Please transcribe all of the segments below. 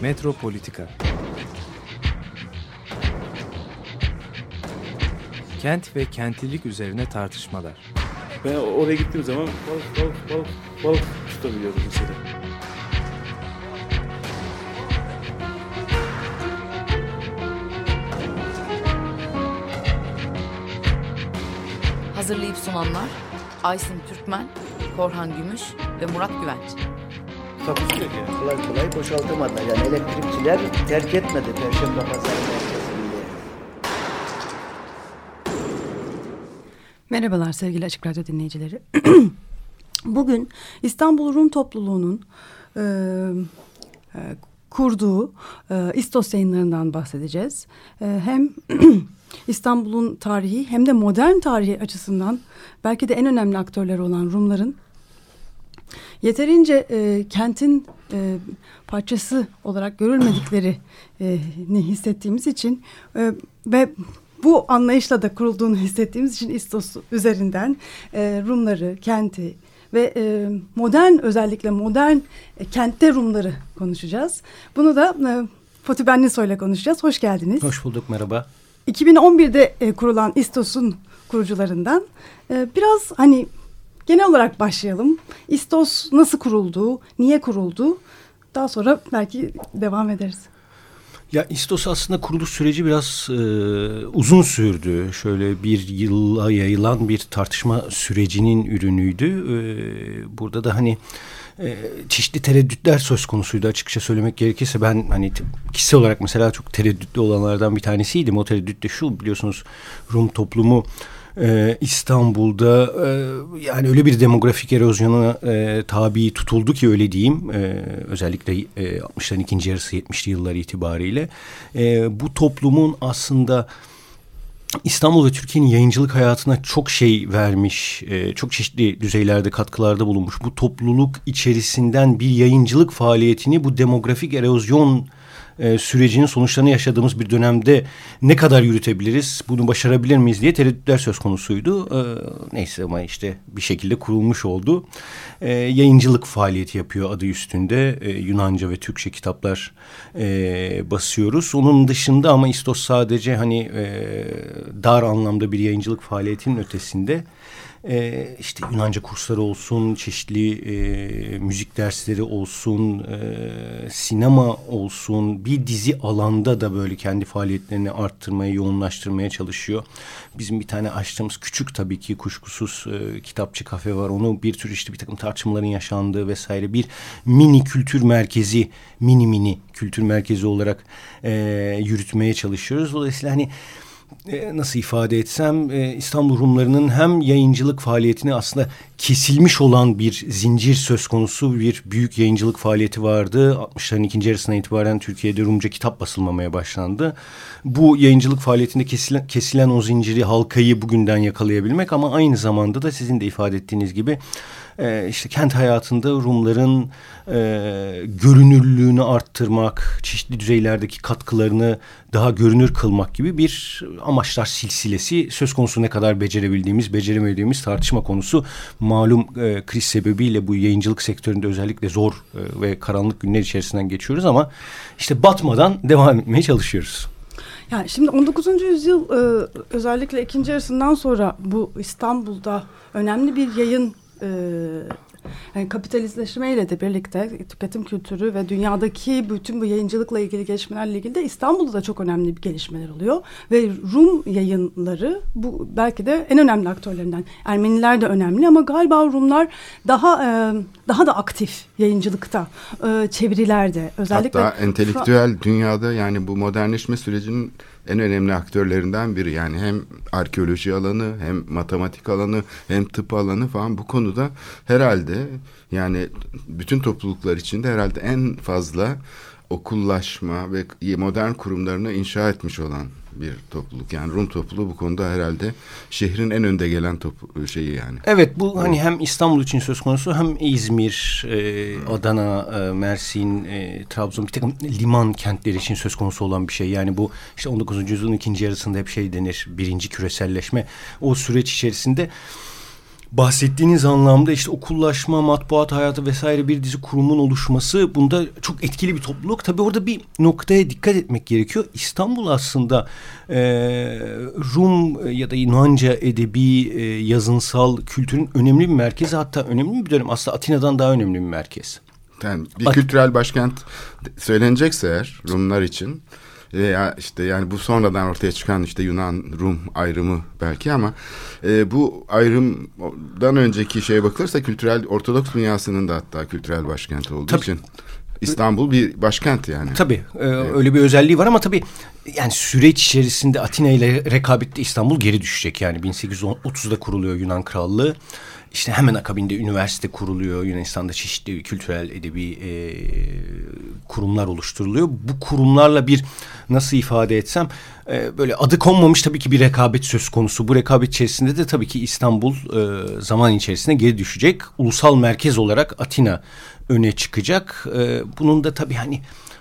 Metropolitika Kent ve kentlilik üzerine tartışmalar. Ben oraya gittiğim zaman balık balık balık balık tutabiliyordum mesela. Hazırlayıp sunanlar Aysin Türkmen, Korhan Gümüş ve Murat Güvenç. Takusu yok yani. kolay kolay boşaltamadı. Yani elektrikçiler terk etmedi Perşembe Pazarı. Merhabalar sevgili Açık Radyo dinleyicileri. Bugün İstanbul Rum topluluğunun e, e, kurduğu e, İstos yayınlarından bahsedeceğiz. E, hem İstanbul'un tarihi hem de modern tarihi açısından belki de en önemli aktörleri olan Rumların yeterince e, kentin e, parçası olarak görülmediklerini hissettiğimiz için e, ve bu anlayışla da kurulduğunu hissettiğimiz için İstos üzerinden e, Rumları, kenti ve e, modern özellikle modern e, kentte Rumları konuşacağız. Bunu da e, Fatih Benliso ile konuşacağız. Hoş geldiniz. Hoş bulduk merhaba. 2011'de e, kurulan İstos'un kurucularından e, biraz hani genel olarak başlayalım. İstos nasıl kuruldu, niye kuruldu? Daha sonra belki devam ederiz. Ya İstos aslında kuruluş süreci biraz e, uzun sürdü. Şöyle bir yıla yayılan bir tartışma sürecinin ürünüydü. E, burada da hani e, çeşitli tereddütler söz konusuydu açıkça söylemek gerekirse. Ben hani kişisel olarak mesela çok tereddütlü olanlardan bir tanesiydim. O tereddüt de şu biliyorsunuz Rum toplumu e, İstanbul'da e, yani öyle bir demografik erozyona e, tabi tutuldu ki öyle diyeyim. E, özellikle e, 60'ların ikinci yarısı 70'li yıllar itibariyle. E, bu toplumun aslında İstanbul ve Türkiye'nin yayıncılık hayatına çok şey vermiş, e, çok çeşitli düzeylerde katkılarda bulunmuş. Bu topluluk içerisinden bir yayıncılık faaliyetini bu demografik erozyon e, sürecinin sonuçlarını yaşadığımız bir dönemde ne kadar yürütebiliriz, bunu başarabilir miyiz diye tereddütler söz konusuydu. E, neyse ama işte bir şekilde kurulmuş oldu. E, yayıncılık faaliyeti yapıyor adı üstünde. E, Yunanca ve Türkçe kitaplar e, basıyoruz. Onun dışında ama İstos sadece hani e, dar anlamda bir yayıncılık faaliyetinin ötesinde e, işte Yunanca kursları olsun, çeşitli e, müzik dersleri olsun, e, sinema olsun, bir dizi alanda da böyle kendi faaliyetlerini arttırmaya, yoğunlaştırmaya çalışıyor. Bizim bir tane açtığımız küçük tabii ki kuşkusuz e, kitapçı kafe var. Onu bir tür işte bir takım tartışmaların yaşandığı vesaire bir mini kültür merkezi, mini mini kültür merkezi olarak e, yürütmeye çalışıyoruz. Dolayısıyla hani e, nasıl ifade etsem e, İstanbul Rumlarının hem yayıncılık faaliyetini aslında kesilmiş olan bir zincir söz konusu bir büyük yayıncılık faaliyeti vardı. 60'ların ikinci yarısına itibaren Türkiye'de Rumca kitap basılmamaya başlandı. Bu yayıncılık faaliyetinde kesilen, kesilen o zinciri halkayı bugünden yakalayabilmek ama aynı zamanda da sizin de ifade ettiğiniz gibi e, işte kent hayatında Rumların e, görünürlüğünü arttırmak, çeşitli düzeylerdeki katkılarını daha görünür kılmak gibi bir amaçlar silsilesi söz konusu ne kadar becerebildiğimiz, beceremediğimiz tartışma konusu. Malum e, kriz sebebiyle bu yayıncılık sektöründe özellikle zor e, ve karanlık günler içerisinden geçiyoruz ama işte batmadan devam etmeye çalışıyoruz. Yani şimdi 19. yüzyıl e, özellikle ikinci yarısından sonra bu İstanbul'da önemli bir yayın e, yani kapitalizleşmeyle de birlikte tüketim kültürü ve dünyadaki bütün bu yayıncılıkla ilgili gelişmelerle ilgili de İstanbul'da da çok önemli bir gelişmeler oluyor. Ve Rum yayınları bu belki de en önemli aktörlerinden. Ermeniler de önemli ama galiba Rumlar daha e, daha da aktif yayıncılıkta, e, çevirilerde özellikle. Hatta entelektüel dünyada yani bu modernleşme sürecinin en önemli aktörlerinden biri. Yani hem arkeoloji alanı hem matematik alanı hem tıp alanı falan bu konuda herhalde yani bütün topluluklar içinde herhalde en fazla okullaşma ve modern kurumlarını inşa etmiş olan bir topluluk. Yani Rum topluluğu bu konuda herhalde şehrin en önde gelen top şeyi yani. Evet bu hani hem İstanbul için söz konusu hem İzmir, e, Adana, e, Mersin, e, Trabzon bir takım liman kentleri için söz konusu olan bir şey. Yani bu işte 19. yüzyılın ikinci yarısında hep şey denir birinci küreselleşme. O süreç içerisinde bahsettiğiniz anlamda işte okullaşma, matbuat hayatı vesaire bir dizi kurumun oluşması bunda çok etkili bir topluluk. Tabii orada bir noktaya dikkat etmek gerekiyor. İstanbul aslında e, Rum ya da Yunanca edebi, e, yazınsal kültürün önemli bir merkezi hatta önemli bir dönem aslında Atina'dan daha önemli bir merkez. Yani bir Bak- kültürel başkent söylenecekse eğer Rumlar için veya işte yani bu sonradan ortaya çıkan işte Yunan Rum ayrımı belki ama e, bu ayrımdan önceki şeye bakılırsa kültürel Ortodoks dünyasının da hatta kültürel başkenti olduğu Tabii. için İstanbul bir başkent yani. Tabii e, öyle bir özelliği var ama tabii yani süreç içerisinde Atina ile rekabette İstanbul geri düşecek. Yani 1830'da kuruluyor Yunan Krallığı. İşte hemen akabinde üniversite kuruluyor. Yunanistan'da çeşitli kültürel edebi e, kurumlar oluşturuluyor. Bu kurumlarla bir nasıl ifade etsem e, böyle adı konmamış tabii ki bir rekabet söz konusu. Bu rekabet içerisinde de tabii ki İstanbul e, zaman içerisinde geri düşecek. Ulusal merkez olarak Atina öne çıkacak. E, bunun da tabii hani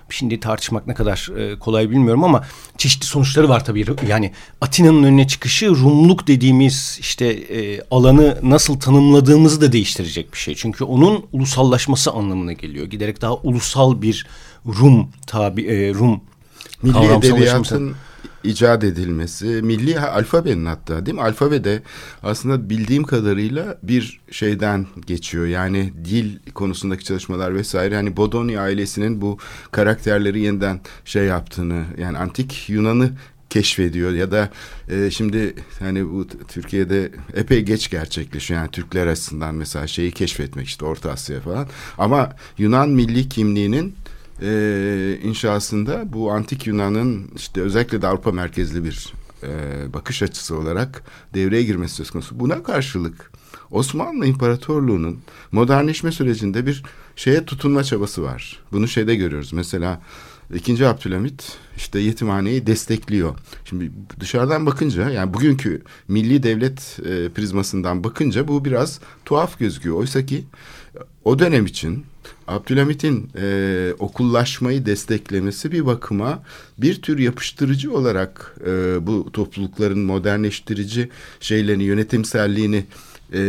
Şimdi tartışmak ne kadar e, kolay bilmiyorum ama çeşitli sonuçları var tabii. Yani Atina'nın önüne çıkışı Rumluk dediğimiz işte e, alanı nasıl tanımladığımızı da değiştirecek bir şey. Çünkü onun ulusallaşması anlamına geliyor. Giderek daha ulusal bir Rum tabi e, Rum Milli edebiyatın icat edilmesi, milli alfabenin hatta değil mi? Alfabe de aslında bildiğim kadarıyla bir şeyden geçiyor. Yani dil konusundaki çalışmalar vesaire. Hani Bodoni ailesinin bu karakterleri yeniden şey yaptığını yani antik Yunan'ı keşfediyor ya da e, şimdi hani bu Türkiye'de epey geç gerçekleşiyor yani Türkler açısından mesela şeyi keşfetmek işte Orta Asya falan ama Yunan milli kimliğinin e, inşasında bu antik Yunan'ın işte özellikle de Avrupa merkezli bir e, bakış açısı olarak devreye girmesi söz konusu. Buna karşılık Osmanlı İmparatorluğu'nun modernleşme sürecinde bir şeye tutunma çabası var. Bunu şeyde görüyoruz. Mesela İkinci Abdülhamit işte yetimhaneyi destekliyor. Şimdi dışarıdan bakınca yani bugünkü milli devlet e, prizmasından bakınca bu biraz tuhaf gözüküyor. Oysa ki o dönem için Abdülhamit'in e, okullaşmayı desteklemesi bir bakıma bir tür yapıştırıcı olarak e, bu toplulukların modernleştirici şeylerini, yönetimselliğini e,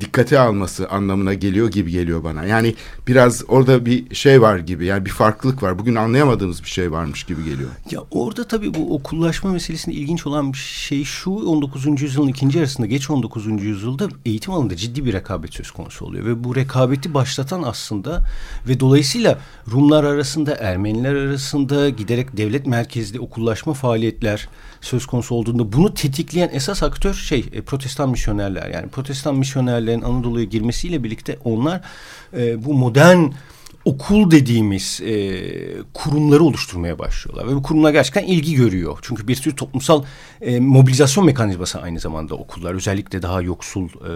dikkate alması anlamına geliyor gibi geliyor bana. Yani biraz orada bir şey var gibi yani bir farklılık var. Bugün anlayamadığımız bir şey varmış gibi geliyor. Ya orada tabii bu okullaşma meselesinde ilginç olan şey şu 19. yüzyılın ikinci yarısında geç 19. yüzyılda eğitim alanında ciddi bir rekabet söz konusu oluyor. Ve bu rekabeti başlatan aslında ve dolayısıyla Rumlar arasında Ermeniler arasında giderek devlet merkezli okullaşma faaliyetler söz konusu olduğunda bunu tetikleyen esas aktör şey e, protestan misyonerler. Yani protestan misyonerlerin Anadolu'ya girmesiyle birlikte onlar e, bu modern okul dediğimiz e, kurumları oluşturmaya başlıyorlar. Ve bu kurumlar gerçekten ilgi görüyor. Çünkü bir tür toplumsal e, mobilizasyon mekanizması aynı zamanda okullar. Özellikle daha yoksul e,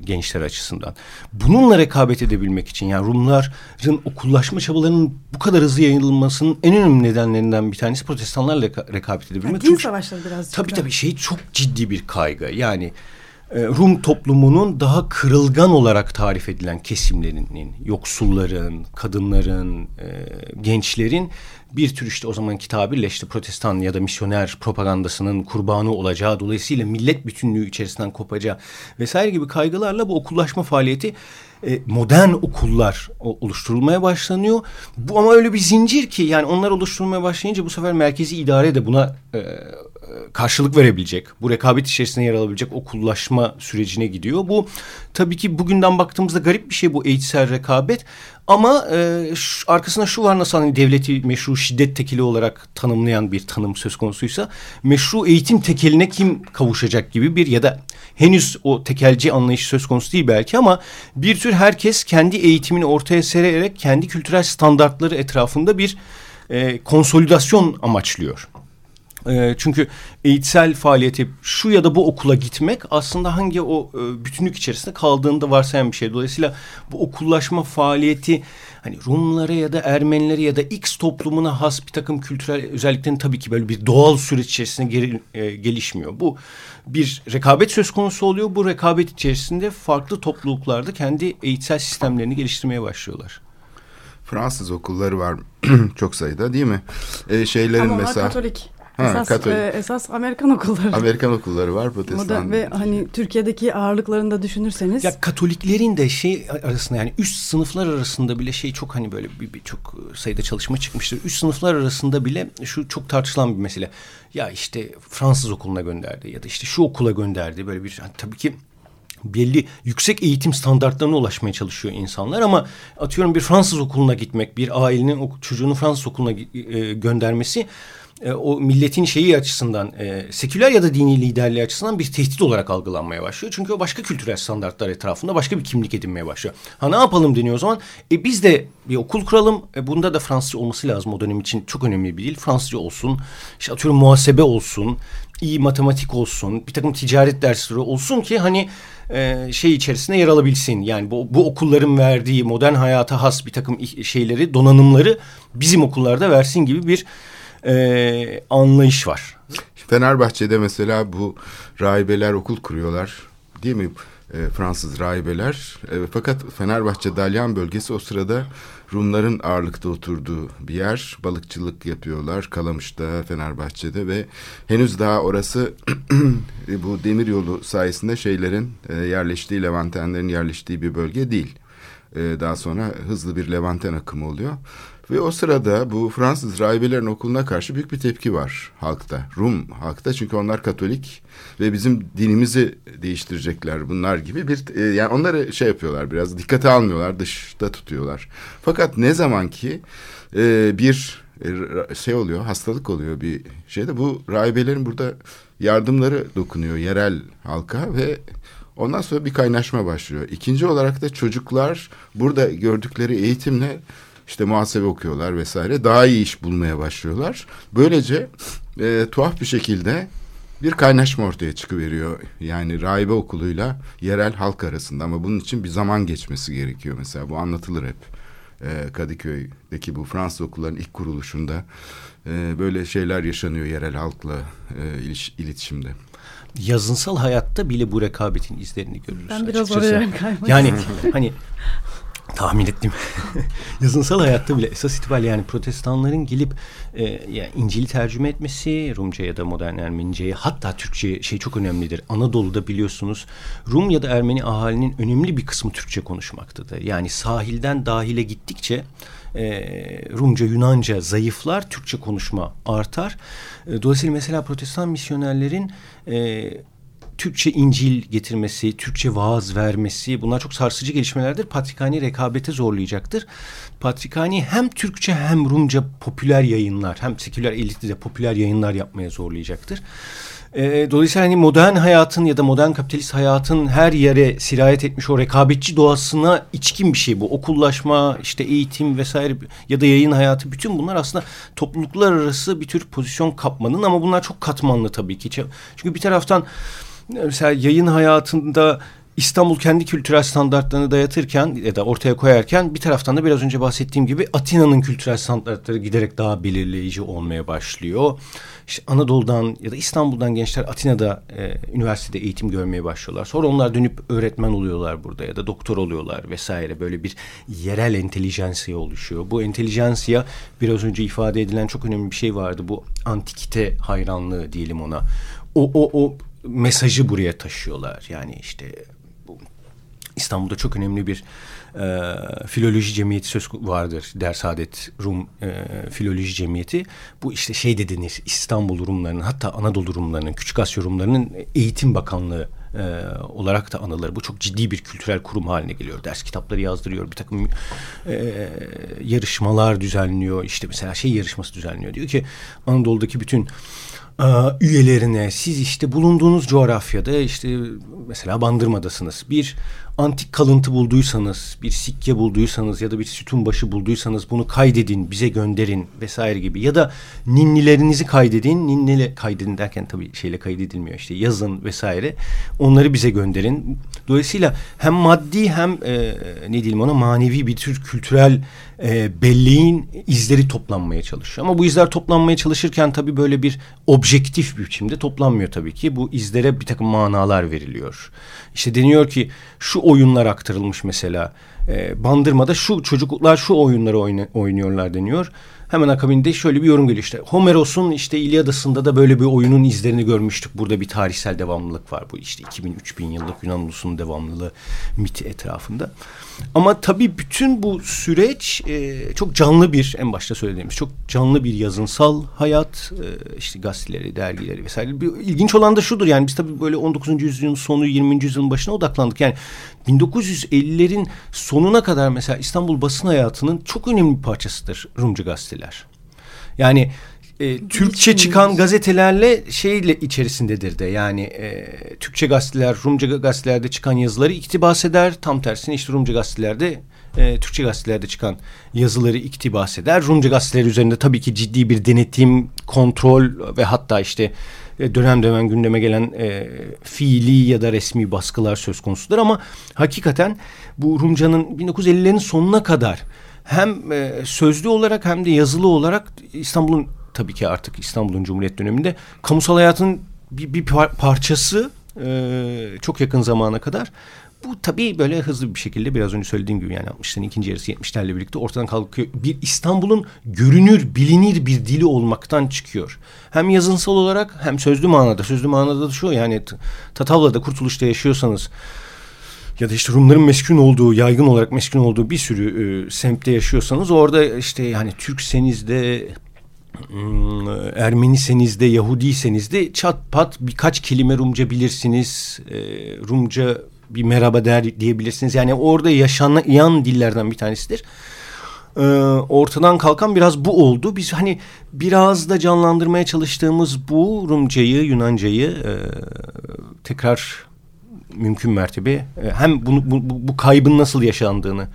gençler açısından. Bununla rekabet edebilmek için yani Rumların okullaşma çabalarının bu kadar hızlı yayılmasının en önemli nedenlerinden bir tanesi protestanlarla reka- rekabet edebilmek. Yani din savaşları birazcık. Tabii tabii şey çok ciddi bir kaygı. Yani Rum toplumunun daha kırılgan olarak tarif edilen kesimlerinin, yoksulların, kadınların, e, gençlerin bir tür işte o zamanki tabirle işte protestan ya da misyoner propagandasının kurbanı olacağı dolayısıyla millet bütünlüğü içerisinden kopacağı vesaire gibi kaygılarla bu okullaşma faaliyeti e, modern okullar oluşturulmaya başlanıyor. Bu ama öyle bir zincir ki yani onlar oluşturulmaya başlayınca bu sefer merkezi idare de buna e, e, karşılık verebilecek, bu rekabet içerisinde yer alabilecek okullaşma sürecine gidiyor. Bu tabii ki bugünden baktığımızda garip bir şey bu eğitsel rekabet. Ama e, şu- arkasında şu var nasıl hani devleti meşru şiddet tekeli olarak tanımlayan bir tanım söz konusuysa meşru eğitim tekeline kim kavuşacak gibi bir ya da henüz o tekelci anlayış söz konusu değil belki ama bir tür herkes kendi eğitimini ortaya sererek kendi kültürel standartları etrafında bir e, konsolidasyon amaçlıyor. E, çünkü eğitsel faaliyeti şu ya da bu okula gitmek aslında hangi o e, bütünlük içerisinde kaldığında varsayan bir şey. Dolayısıyla bu okullaşma faaliyeti hani Rumlara ya da Ermenilere ya da X toplumuna has bir takım kültürel özelliklerin tabii ki böyle bir doğal süreç içerisinde geri, e, gelişmiyor. Bu bir rekabet söz konusu oluyor. Bu rekabet içerisinde farklı topluluklarda kendi eğitsel sistemlerini geliştirmeye başlıyorlar. Fransız okulları var çok sayıda değil mi? Ee, şeylerin Ama onlar mesela Katolik. Ha, esas, Katolik. e, esas Amerikan okulları. Amerikan okulları var Moda protestan. ve hani Türkiye'deki ağırlıklarını da düşünürseniz Ya Katoliklerin de şey arasında yani üst sınıflar arasında bile şey çok hani böyle bir, bir çok sayıda çalışma çıkmıştır. Üst sınıflar arasında bile şu çok tartışılan bir mesele. Ya işte Fransız okuluna gönderdi ya da işte şu okula gönderdi böyle bir hani tabii ki belli yüksek eğitim standartlarına ulaşmaya çalışıyor insanlar ama atıyorum bir Fransız okuluna gitmek, bir ailenin çocuğunu Fransız okuluna e, göndermesi e, o milletin şeyi açısından e, seküler ya da dini liderliği açısından bir tehdit olarak algılanmaya başlıyor. Çünkü o başka kültürel standartlar etrafında başka bir kimlik edinmeye başlıyor. Ha ne yapalım deniyor o zaman? E, biz de bir okul kuralım. E, bunda da Fransızca olması lazım o dönem için çok önemli bir dil. Fransızca olsun. İşte atıyorum muhasebe olsun. iyi matematik olsun. Bir takım ticaret dersleri olsun ki hani e, şey içerisinde yer alabilsin. Yani bu, bu okulların verdiği modern hayata has bir takım şeyleri, donanımları bizim okullarda versin gibi bir e, anlayış var. Fenerbahçe'de mesela bu rahibeler okul kuruyorlar değil mi? E, Fransız rahibeler. E, fakat Fenerbahçe Dalyan bölgesi o sırada Rumların ağırlıkta oturduğu bir yer. Balıkçılık yapıyorlar Kalamış'ta, Fenerbahçe'de ve henüz daha orası bu demir yolu sayesinde şeylerin e, yerleştiği, Levantenlerin yerleştiği bir bölge değil. E, daha sonra hızlı bir Levanten akımı oluyor. Ve o sırada bu Fransız rahibelerin okuluna karşı büyük bir tepki var halkta. Rum halkta çünkü onlar Katolik ve bizim dinimizi değiştirecekler bunlar gibi bir e, yani onları şey yapıyorlar biraz dikkate almıyorlar dışta tutuyorlar. Fakat ne zaman ki e, bir e, şey oluyor hastalık oluyor bir şeyde bu rahibelerin burada yardımları dokunuyor yerel halka ve Ondan sonra bir kaynaşma başlıyor. İkinci olarak da çocuklar burada gördükleri eğitimle işte muhasebe okuyorlar vesaire daha iyi iş bulmaya başlıyorlar. Böylece e, tuhaf bir şekilde bir kaynaşma ortaya çıkıveriyor. Yani rahibe okuluyla yerel halk arasında ama bunun için bir zaman geçmesi gerekiyor mesela bu anlatılır hep. E, Kadıköy'deki bu Fransız okulların ilk kuruluşunda e, böyle şeyler yaşanıyor yerel halkla e, iliş, iletişimde yazınsal hayatta bile bu rekabetin izlerini görürüz. Ben biraz açıkçası. oraya kaymak Yani hani tahmin ettim. yazınsal hayatta bile esas itibariyle yani protestanların gelip e, yani İncil'i tercüme etmesi Rumca ya da modern Ermenice'ye hatta Türkçe şey çok önemlidir. Anadolu'da biliyorsunuz Rum ya da Ermeni ahalinin önemli bir kısmı Türkçe konuşmaktadır. Yani sahilden dahile gittikçe e, Rumca, Yunanca zayıflar, Türkçe konuşma artar. E, dolayısıyla mesela protestan misyonerlerin e, Türkçe İncil getirmesi, Türkçe vaaz vermesi bunlar çok sarsıcı gelişmelerdir. Patrikhane rekabete zorlayacaktır. Patrikhane hem Türkçe hem Rumca popüler yayınlar hem seküler elitli de popüler yayınlar yapmaya zorlayacaktır. E, dolayısıyla hani modern hayatın ya da modern kapitalist hayatın her yere sirayet etmiş o rekabetçi doğasına içkin bir şey bu. Okullaşma, işte eğitim vesaire ya da yayın hayatı bütün bunlar aslında topluluklar arası bir tür pozisyon kapmanın ama bunlar çok katmanlı tabii ki. Çünkü bir taraftan mesela yayın hayatında İstanbul kendi kültürel standartlarını dayatırken ya da ortaya koyarken bir taraftan da biraz önce bahsettiğim gibi Atina'nın kültürel standartları giderek daha belirleyici olmaya başlıyor. İşte Anadolu'dan ya da İstanbul'dan gençler Atina'da e, üniversitede eğitim görmeye başlıyorlar. Sonra onlar dönüp öğretmen oluyorlar burada ya da doktor oluyorlar vesaire. Böyle bir yerel entelijansiya oluşuyor. Bu entelijansiya biraz önce ifade edilen çok önemli bir şey vardı. Bu antikite hayranlığı diyelim ona. O, o, o mesajı buraya taşıyorlar. Yani işte bu İstanbul'da çok önemli bir e, filoloji cemiyeti söz vardır. Dersaadet Rum e, filoloji cemiyeti. Bu işte şey de denir İstanbul Rumlarının hatta Anadolu Rumlarının, Küçük Asya Rumlarının eğitim bakanlığı e, olarak da anılır. Bu çok ciddi bir kültürel kurum haline geliyor. Ders kitapları yazdırıyor. Bir takım e, yarışmalar düzenliyor. İşte mesela şey yarışması düzenliyor. Diyor ki Anadolu'daki bütün e, üyelerine siz işte bulunduğunuz coğrafyada işte mesela Bandırma'dasınız. Bir antik kalıntı bulduysanız, bir sikke bulduysanız ya da bir sütun başı bulduysanız bunu kaydedin, bize gönderin vesaire gibi. Ya da ninnilerinizi kaydedin, ninnile kaydedin derken tabii şeyle kaydedilmiyor işte yazın vesaire. Onları bize gönderin. Dolayısıyla hem maddi hem e, ne diyelim ona manevi bir tür kültürel e, belleğin izleri toplanmaya çalışıyor. Ama bu izler toplanmaya çalışırken tabii böyle bir objektif bir biçimde toplanmıyor tabii ki. Bu izlere bir takım manalar veriliyor. İşte deniyor ki şu oyunlar aktarılmış mesela. E, Bandırma'da şu çocuklar şu oyunları oyna, oynuyorlar deniyor. Hemen akabinde şöyle bir yorum geliyor işte. Homeros'un işte İlyadası'nda da böyle bir oyunun izlerini görmüştük. Burada bir tarihsel devamlılık var bu işte 2000-3000 yıllık Yunan ulusunun devamlılığı miti etrafında. Ama tabii bütün bu süreç e, çok canlı bir en başta söylediğimiz çok canlı bir yazınsal hayat e, işte gazeteleri, dergileri vesaire. Bir, ilginç olan da şudur yani biz tabii böyle 19. yüzyılın sonu 20. yüzyılın başına odaklandık. Yani 1950'lerin sonuna kadar mesela İstanbul basın hayatının çok önemli bir parçasıdır Rumcu gazeteler. Yani e, Türkçe çıkan gazetelerle şeyle içerisindedir de yani e, Türkçe gazeteler Rumca gazetelerde çıkan yazıları iktibas eder tam tersine işte Rumca gazetelerde e, Türkçe gazetelerde çıkan yazıları iktibas eder. Rumca gazeteler üzerinde tabii ki ciddi bir denetim, kontrol ve hatta işte e, dönem dönem gündeme gelen e, fiili ya da resmi baskılar söz konusudur ama hakikaten bu Rumca'nın 1950'lerin sonuna kadar hem e, sözlü olarak hem de yazılı olarak İstanbul'un tabii ki artık İstanbul'un Cumhuriyet döneminde kamusal hayatın bir, bir par parçası e, çok yakın zamana kadar. Bu tabii böyle hızlı bir şekilde biraz önce söylediğim gibi yani 60'ların ikinci yarısı 70'lerle birlikte ortadan kalkıyor. Bir İstanbul'un görünür, bilinir bir dili olmaktan çıkıyor. Hem yazınsal olarak hem sözlü manada. Sözlü manada da şu yani Tatavla'da, Kurtuluş'ta yaşıyorsanız ya da işte Rumların meskun olduğu, yaygın olarak meskun olduğu bir sürü e, semtte yaşıyorsanız orada işte yani Türkseniz de Hmm, Ermeniseniz de Yahudiyseniz de çat pat birkaç kelime Rumca bilirsiniz. E, Rumca bir merhaba der diyebilirsiniz. Yani orada yaşanan dillerden bir tanesidir. E, ortadan kalkan biraz bu oldu. Biz hani biraz da canlandırmaya çalıştığımız bu Rumcayı, Yunancayı e, tekrar mümkün mertebe e, hem bunu, bu, bu kaybın nasıl yaşandığını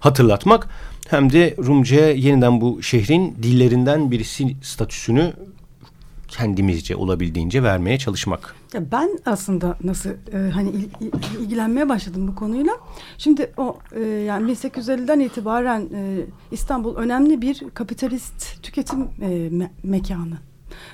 hatırlatmak hem de Rumca'ya yeniden bu şehrin dillerinden birisi statüsünü kendimizce olabildiğince vermeye çalışmak. Ya ben aslında nasıl e, hani il, il, ilgilenmeye başladım bu konuyla. Şimdi o e, yani 1850'den itibaren e, İstanbul önemli bir kapitalist tüketim e, me mekanı.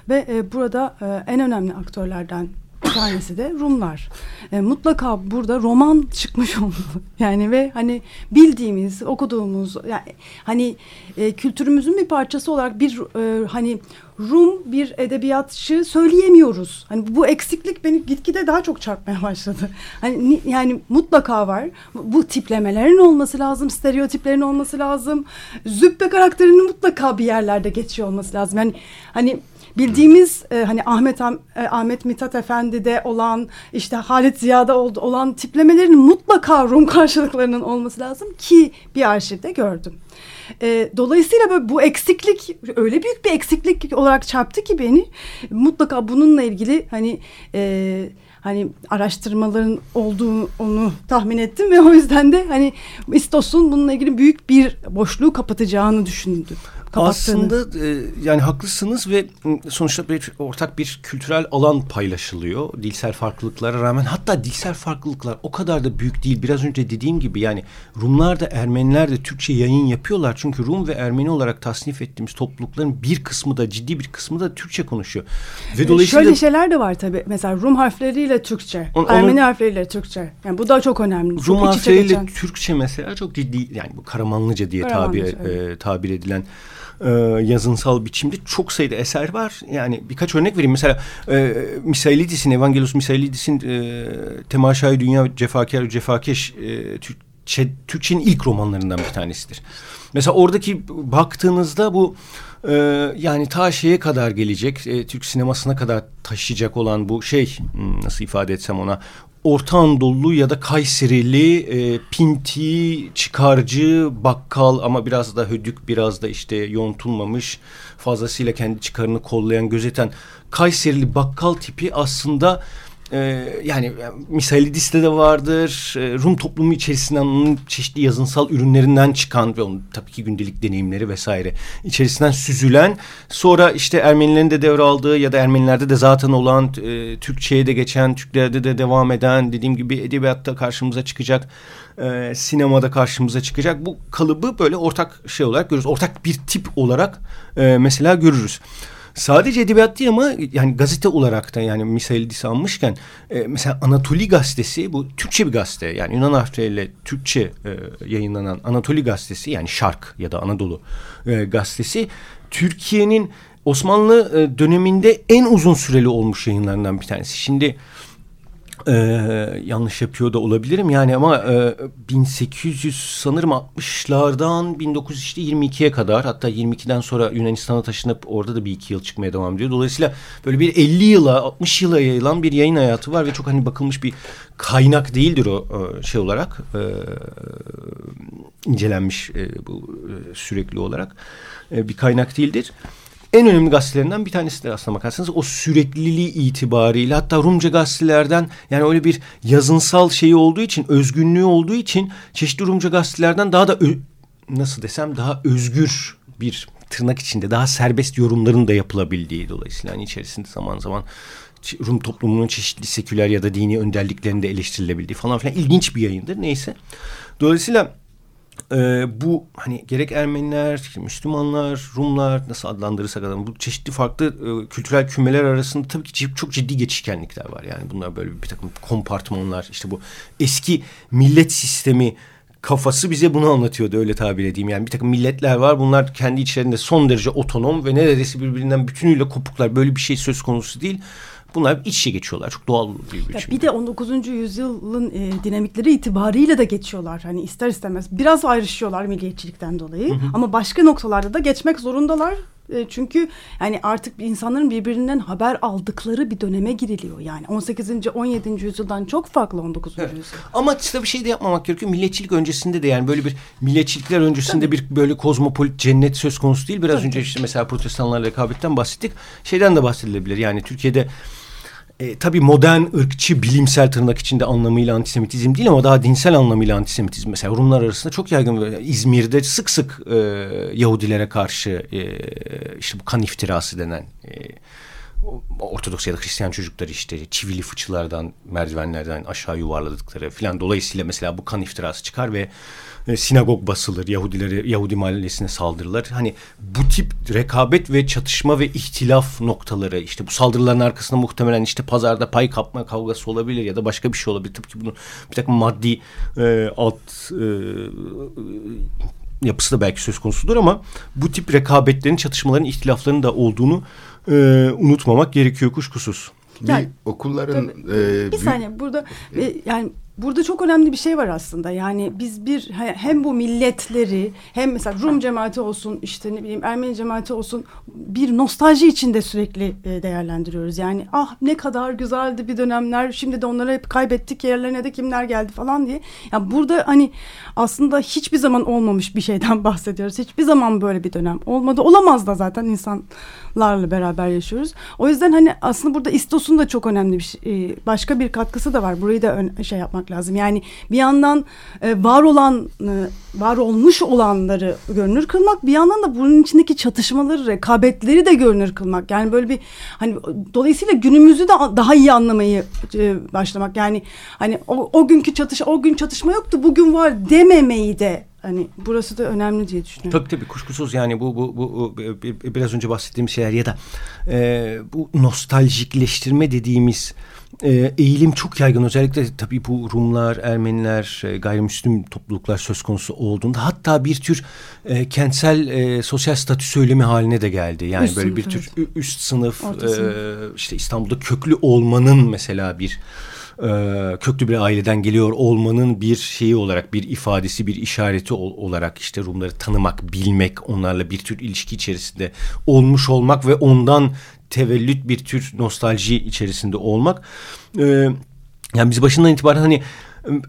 Ve e, burada e, en önemli aktörlerden bir tanesi de Rumlar. E, mutlaka burada roman çıkmış olmalı. Yani ve hani bildiğimiz, okuduğumuz yani hani e, kültürümüzün bir parçası olarak bir e, hani Rum bir edebiyatçı söyleyemiyoruz. Hani bu eksiklik beni gitgide daha çok çarpmaya başladı. Hani yani mutlaka var. Bu tiplemelerin olması lazım, stereotiplerin olması lazım. Züppe karakterinin mutlaka bir yerlerde geçiyor olması lazım. Yani hani bildiğimiz e, hani Ahmet e, Ahmet Mithat Efendi'de olan işte Halit Ziya'da olan tiplemelerin mutlaka Rum karşılıklarının olması lazım ki bir arşivde gördüm. E, dolayısıyla böyle bu eksiklik öyle büyük bir eksiklik olarak çarptı ki beni mutlaka bununla ilgili hani e, hani araştırmaların olduğunu tahmin ettim ve o yüzden de hani İstos'un bununla ilgili büyük bir boşluğu kapatacağını düşündüm kapattığını. Aslında e, yani haklısınız ve sonuçta bir ortak bir kültürel alan paylaşılıyor. Dilsel farklılıklara rağmen hatta dilsel farklılıklar o kadar da büyük değil. Biraz önce dediğim gibi yani Rumlar da Ermeniler de Türkçe yayın yapıyorlar. Çünkü Rum ve Ermeni olarak tasnif ettiğimiz toplulukların bir kısmı da ciddi bir kısmı da Türkçe konuşuyor. Ve e, dolayısıyla şöyle şeyler de var tabii. Mesela Rum harfleriyle Türkçe, on, Ermeni harfleriyle Türkçe. Yani bu da çok önemli. Rum çok harfleriyle Türkçe mesela çok ciddi yani bu Karamanlıca diye Karamanlıca, tabir evet. e, tabir edilen e, yazınsal biçimde çok sayıda eser var. Yani birkaç örnek vereyim. Mesela e, Misailidis'in, Evangelos Misailidis'in e, Temaşay Dünya Cefakar Cefakeş e, Türkçe, Türkçenin ilk romanlarından bir tanesidir. Mesela oradaki baktığınızda bu e, yani ta şeye kadar gelecek, e, Türk sinemasına kadar taşıyacak olan bu şey hmm, nasıl ifade etsem ona Orta Anadolu ya da Kayserili, e, pinti, çıkarcı, bakkal ama biraz da hödük, biraz da işte yontulmamış, fazlasıyla kendi çıkarını kollayan, gözeten Kayserili bakkal tipi aslında ee, yani Misalidis'te de vardır. Ee, Rum toplumu içerisinden onun çeşitli yazınsal ürünlerinden çıkan ve onun tabii ki gündelik deneyimleri vesaire içerisinden süzülen sonra işte Ermenilerin de devraldığı ya da Ermenilerde de zaten olan e, Türkçe'ye de geçen, Türklerde de devam eden dediğim gibi edebiyatta karşımıza çıkacak e, sinemada karşımıza çıkacak bu kalıbı böyle ortak şey olarak görürüz. Ortak bir tip olarak e, mesela görürüz. Sadece edebiyat değil ama yani gazete olarak da yani Misailidis'i almışken e, mesela Anatoli gazetesi bu Türkçe bir gazete yani Yunan harfleriyle Türkçe e, yayınlanan Anatoli gazetesi yani Şark ya da Anadolu e, gazetesi Türkiye'nin Osmanlı e, döneminde en uzun süreli olmuş yayınlarından bir tanesi. Şimdi ee, yanlış yapıyor da olabilirim yani ama e, 1800 sanırım 60'lardan 1922'ye kadar hatta 22'den sonra Yunanistan'a taşınıp orada da bir iki yıl çıkmaya devam ediyor. Dolayısıyla böyle bir 50 yıla 60 yıla yayılan bir yayın hayatı var ve çok hani bakılmış bir kaynak değildir o e, şey olarak e, incelenmiş e, bu e, sürekli olarak e, bir kaynak değildir en önemli gazetelerinden bir tanesidir aslına bakarsanız. O sürekliliği itibariyle hatta Rumca gazetelerden yani öyle bir yazınsal şeyi olduğu için, özgünlüğü olduğu için çeşitli Rumca gazetelerden daha da nasıl desem daha özgür bir tırnak içinde daha serbest yorumların da yapılabildiği dolayısıyla hani içerisinde zaman zaman Rum toplumunun çeşitli seküler ya da dini önderliklerinin de eleştirilebildiği falan filan ilginç bir yayındır neyse. Dolayısıyla e, bu hani gerek Ermeniler, Müslümanlar, Rumlar nasıl adlandırırsak adamı bu çeşitli farklı e, kültürel kümeler arasında tabii ki çok ciddi geçişkenlikler var. Yani bunlar böyle bir, takım kompartmanlar işte bu eski millet sistemi kafası bize bunu anlatıyordu öyle tabir edeyim. Yani bir takım milletler var bunlar kendi içlerinde son derece otonom ve neredeyse birbirinden bütünüyle kopuklar. Böyle bir şey söz konusu değil. Bunlar iç içe geçiyorlar. Çok doğal bir biçimde. Bir de 19. yüzyılın e, dinamikleri itibariyle de geçiyorlar. Hani ister istemez. Biraz ayrışıyorlar milliyetçilikten dolayı. Hı hı. Ama başka noktalarda da geçmek zorundalar. E, çünkü yani artık insanların birbirinden haber aldıkları bir döneme giriliyor. Yani 18. 17. yüzyıldan çok farklı 19. Evet. yüzyıl. Ama işte bir şey de yapmamak gerekiyor. Milletçilik öncesinde de yani böyle bir milletçilikler öncesinde Tabii. bir böyle kozmopolit cennet söz konusu değil. Biraz Tabii. önce işte mesela protestanlarla rekabetten bahsettik. Şeyden de bahsedilebilir. Yani Türkiye'de e, tabii modern ırkçı bilimsel tırnak içinde anlamıyla antisemitizm değil ama daha dinsel anlamıyla antisemitizm. Mesela Rumlar arasında çok yaygın. İzmir'de sık sık e, Yahudilere karşı e, işte bu kan iftirası denen e, Ortodoks ya da Hristiyan çocukları işte çivili fıçılardan merdivenlerden aşağı yuvarladıkları filan dolayısıyla mesela bu kan iftirası çıkar ve e, sinagog basılır, Yahudileri Yahudi mahallesine saldırırlar. Hani bu tip rekabet ve çatışma ve ihtilaf noktaları işte bu saldırıların arkasında muhtemelen işte pazarda pay kapma kavgası olabilir ya da başka bir şey olabilir. Tıpkı bunun bir takım maddi e, alt e, yapısı da belki söz konusudur ama bu tip rekabetlerin, çatışmaların, ihtilafların da olduğunu e, unutmamak gerekiyor kuşkusuz. Yani, bir okulların e, bir saniye burada e, yani Burada çok önemli bir şey var aslında. Yani biz bir hem bu milletleri hem mesela Rum cemaati olsun işte ne bileyim Ermeni cemaati olsun bir nostalji içinde sürekli e, değerlendiriyoruz. Yani ah ne kadar güzeldi bir dönemler şimdi de onları hep kaybettik yerlerine de kimler geldi falan diye. Yani burada hani aslında hiçbir zaman olmamış bir şeyden bahsediyoruz. Hiçbir zaman böyle bir dönem olmadı. Olamaz da zaten insanlarla beraber yaşıyoruz. O yüzden hani aslında burada İstos'un da çok önemli bir şey, e, başka bir katkısı da var. Burayı da şey yapmak lazım. Yani bir yandan e, var olan e, var olmuş olanları görünür kılmak bir yandan da bunun içindeki çatışmaları rekabetleri de görünür kılmak. Yani böyle bir hani dolayısıyla günümüzü de daha iyi anlamayı başlamak. Yani hani o, o günkü çatış o gün çatışma yoktu bugün var dememeyi de Hani burası da önemli diye düşünüyorum. Tabii tabii kuşkusuz yani bu bu, bu, bu biraz önce bahsettiğim şeyler ya da e, bu nostaljikleştirme dediğimiz e, eğilim çok yaygın. Özellikle tabii bu Rumlar, Ermeniler, e, gayrimüslim topluluklar söz konusu olduğunda hatta bir tür e, kentsel e, sosyal statü söylemi haline de geldi. Yani üst böyle sınıf, bir tür evet. üst sınıf, e, işte İstanbul'da köklü olmanın mesela bir e, köklü bir aileden geliyor olmanın bir şeyi olarak bir ifadesi bir işareti ol, olarak işte Rumları tanımak bilmek onlarla bir tür ilişki içerisinde olmuş olmak ve ondan tevellüt bir tür nostalji içerisinde olmak. E, yani biz başından itibaren hani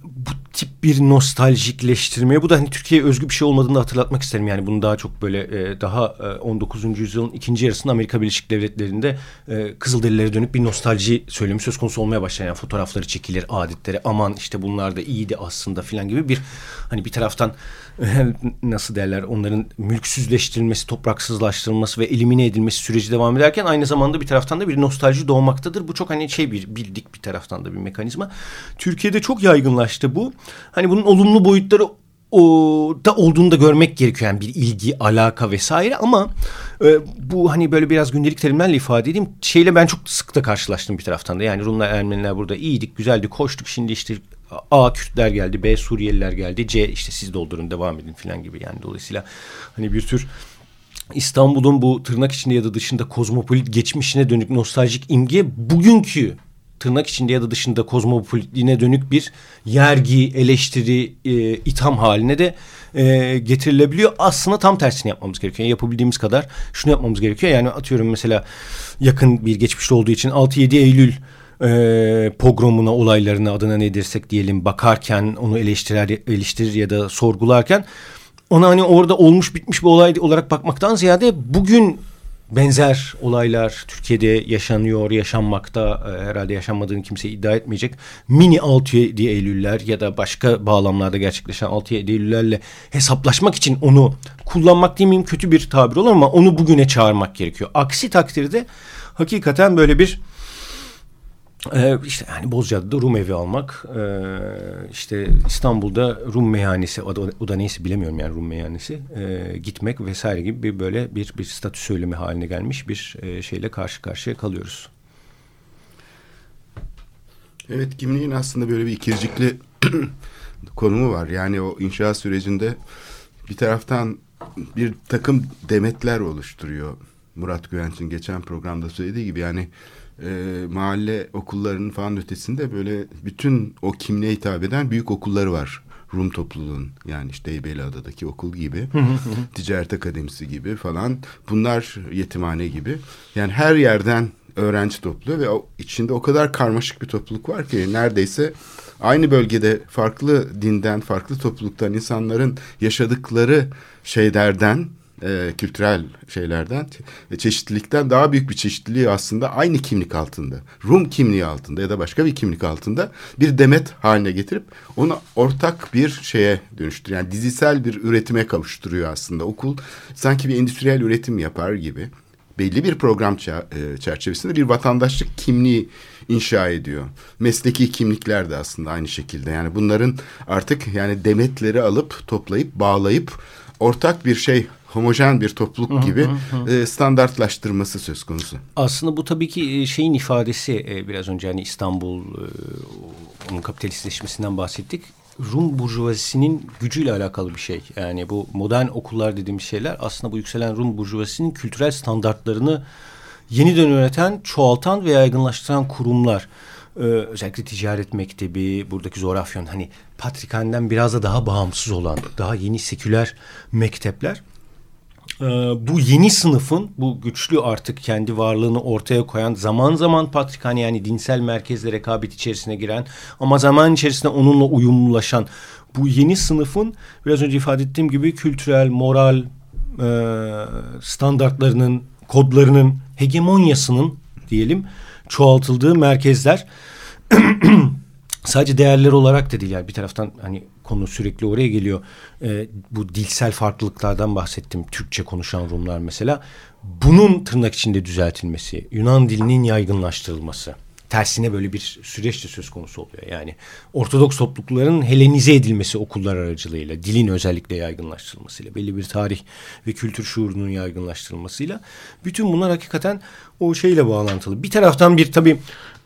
bu tip bir nostaljikleştirmeye bu da hani Türkiye'ye özgü bir şey olmadığını da hatırlatmak isterim. Yani bunu daha çok böyle e, daha e, 19. yüzyılın ikinci yarısında Amerika Birleşik Devletleri'nde e, Kızılderililere dönük bir nostalji söylemi söz konusu olmaya başlayan yani fotoğrafları çekilir, adetleri aman işte bunlar da iyiydi aslında filan gibi bir hani bir taraftan nasıl derler onların mülksüzleştirilmesi, topraksızlaştırılması ve elimine edilmesi süreci devam ederken aynı zamanda bir taraftan da bir nostalji doğmaktadır. Bu çok hani şey bir bildik bir taraftan da bir mekanizma. Türkiye'de çok yaygınlaştı bu. Hani bunun olumlu boyutları o da olduğunu da görmek gerekiyor. Yani bir ilgi, alaka vesaire ama e, bu hani böyle biraz gündelik terimlerle ifade edeyim. Şeyle ben çok sık da karşılaştım bir taraftan da. Yani Rumlar, Ermeniler burada iyiydik, güzeldi, koştuk. Şimdi işte A Kürtler geldi, B Suriyeliler geldi, C işte siz doldurun devam edin falan gibi. Yani dolayısıyla hani bir tür İstanbul'un bu tırnak içinde ya da dışında kozmopolit geçmişine dönük nostaljik imge bugünkü tırnak içinde ya da dışında kozmopolitliğine dönük bir yergi, eleştiri, e, itham haline de e, getirilebiliyor. Aslında tam tersini yapmamız gerekiyor. Yani yapabildiğimiz kadar şunu yapmamız gerekiyor. Yani atıyorum mesela yakın bir geçmişte olduğu için 6-7 Eylül e, pogromuna, olaylarına adına ne dersek diyelim bakarken onu eleştirir, eleştirir ya da sorgularken ona hani orada olmuş bitmiş bir olay olarak bakmaktan ziyade bugün benzer olaylar Türkiye'de yaşanıyor, yaşanmakta e, herhalde yaşanmadığını kimse iddia etmeyecek. Mini 6-7 Eylüller ya da başka bağlamlarda gerçekleşen 6-7 Eylüllerle hesaplaşmak için onu kullanmak demeyeyim kötü bir tabir olur ama onu bugüne çağırmak gerekiyor. Aksi takdirde hakikaten böyle bir ee, işte hani Bozcaada'da Rum evi almak, ee, işte İstanbul'da Rum meyhanesi, o da, o da neyse bilemiyorum yani Rum meyhanesi, ee, gitmek vesaire gibi bir böyle bir, bir statü söylemi haline gelmiş bir e, şeyle karşı karşıya kalıyoruz. Evet kimliğin aslında böyle bir ikircikli konumu var. Yani o inşaat sürecinde bir taraftan bir takım demetler oluşturuyor. Murat Güvenç'in geçen programda söylediği gibi yani e, mahalle okullarının falan ötesinde böyle bütün o kimliğe hitap eden büyük okulları var. Rum topluluğun yani işte Heybeliada'daki okul gibi, ticaret akademisi gibi falan. Bunlar yetimhane gibi. Yani her yerden öğrenci topluyor ve o, içinde o kadar karmaşık bir topluluk var ki neredeyse aynı bölgede farklı dinden, farklı topluluktan insanların yaşadıkları şeylerden e, kültürel şeylerden ve çeşitlilikten daha büyük bir çeşitliliği aslında aynı kimlik altında. Rum kimliği altında ya da başka bir kimlik altında bir demet haline getirip onu ortak bir şeye dönüştürüyor. Yani dizisel bir üretime kavuşturuyor aslında. Okul sanki bir endüstriyel üretim yapar gibi belli bir program e, çerçevesinde bir vatandaşlık kimliği inşa ediyor. Mesleki kimlikler de aslında aynı şekilde. Yani bunların artık yani demetleri alıp toplayıp bağlayıp ortak bir şey homojen bir topluluk gibi e, standartlaştırması söz konusu. Aslında bu tabii ki e, şeyin ifadesi e, biraz önce hani İstanbul onun kapitalistleşmesinden bahsettik. Rum burjuvazisinin gücüyle alakalı bir şey. Yani bu modern okullar dediğimiz şeyler aslında bu yükselen Rum burjuvazisinin kültürel standartlarını yeniden üreten, çoğaltan ve yaygınlaştıran kurumlar. Ee, özellikle ticaret mektebi, buradaki Zorafyon hani Patrikhan'den biraz da daha bağımsız olan, daha yeni seküler mektepler bu yeni sınıfın bu güçlü artık kendi varlığını ortaya koyan zaman zaman patrikhane yani dinsel merkezle rekabet içerisine giren ama zaman içerisinde onunla uyumlulaşan bu yeni sınıfın biraz önce ifade ettiğim gibi kültürel, moral e, standartlarının, kodlarının hegemonyasının diyelim çoğaltıldığı merkezler sadece değerler olarak da değil yani bir taraftan hani konu sürekli oraya geliyor. E, bu dilsel farklılıklardan bahsettim. Türkçe konuşan Rumlar mesela. Bunun tırnak içinde düzeltilmesi, Yunan dilinin yaygınlaştırılması. Tersine böyle bir süreç de söz konusu oluyor. Yani Ortodoks toplulukların Helenize edilmesi okullar aracılığıyla, dilin özellikle yaygınlaştırılmasıyla, belli bir tarih ve kültür şuurunun yaygınlaştırılmasıyla bütün bunlar hakikaten o şeyle bağlantılı. Bir taraftan bir tabii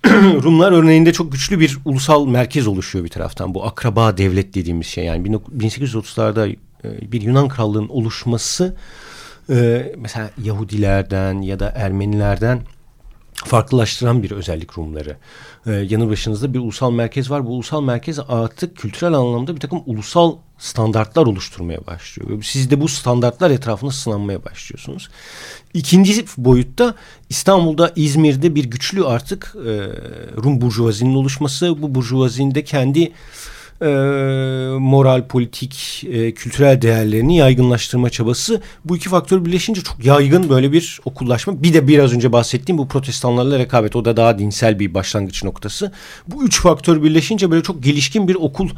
Rumlar örneğinde çok güçlü bir ulusal merkez oluşuyor bir taraftan. Bu akraba devlet dediğimiz şey yani 1830'larda e, bir Yunan krallığının oluşması e, mesela Yahudilerden ya da Ermenilerden farklılaştıran bir özellik Rumları. Ee, yanı başınızda bir ulusal merkez var. Bu ulusal merkez artık kültürel anlamda bir takım ulusal standartlar oluşturmaya başlıyor. Siz de bu standartlar etrafında sınanmaya başlıyorsunuz. İkinci boyutta İstanbul'da, İzmir'de bir güçlü artık e, Rum burjuvazinin oluşması. Bu burjuvazinin de kendi e, moral, politik, e, kültürel değerlerini yaygınlaştırma çabası. Bu iki faktör birleşince çok yaygın böyle bir okullaşma. Bir de biraz önce bahsettiğim bu protestanlarla rekabet. O da daha dinsel bir başlangıç noktası. Bu üç faktör birleşince böyle çok gelişkin bir okul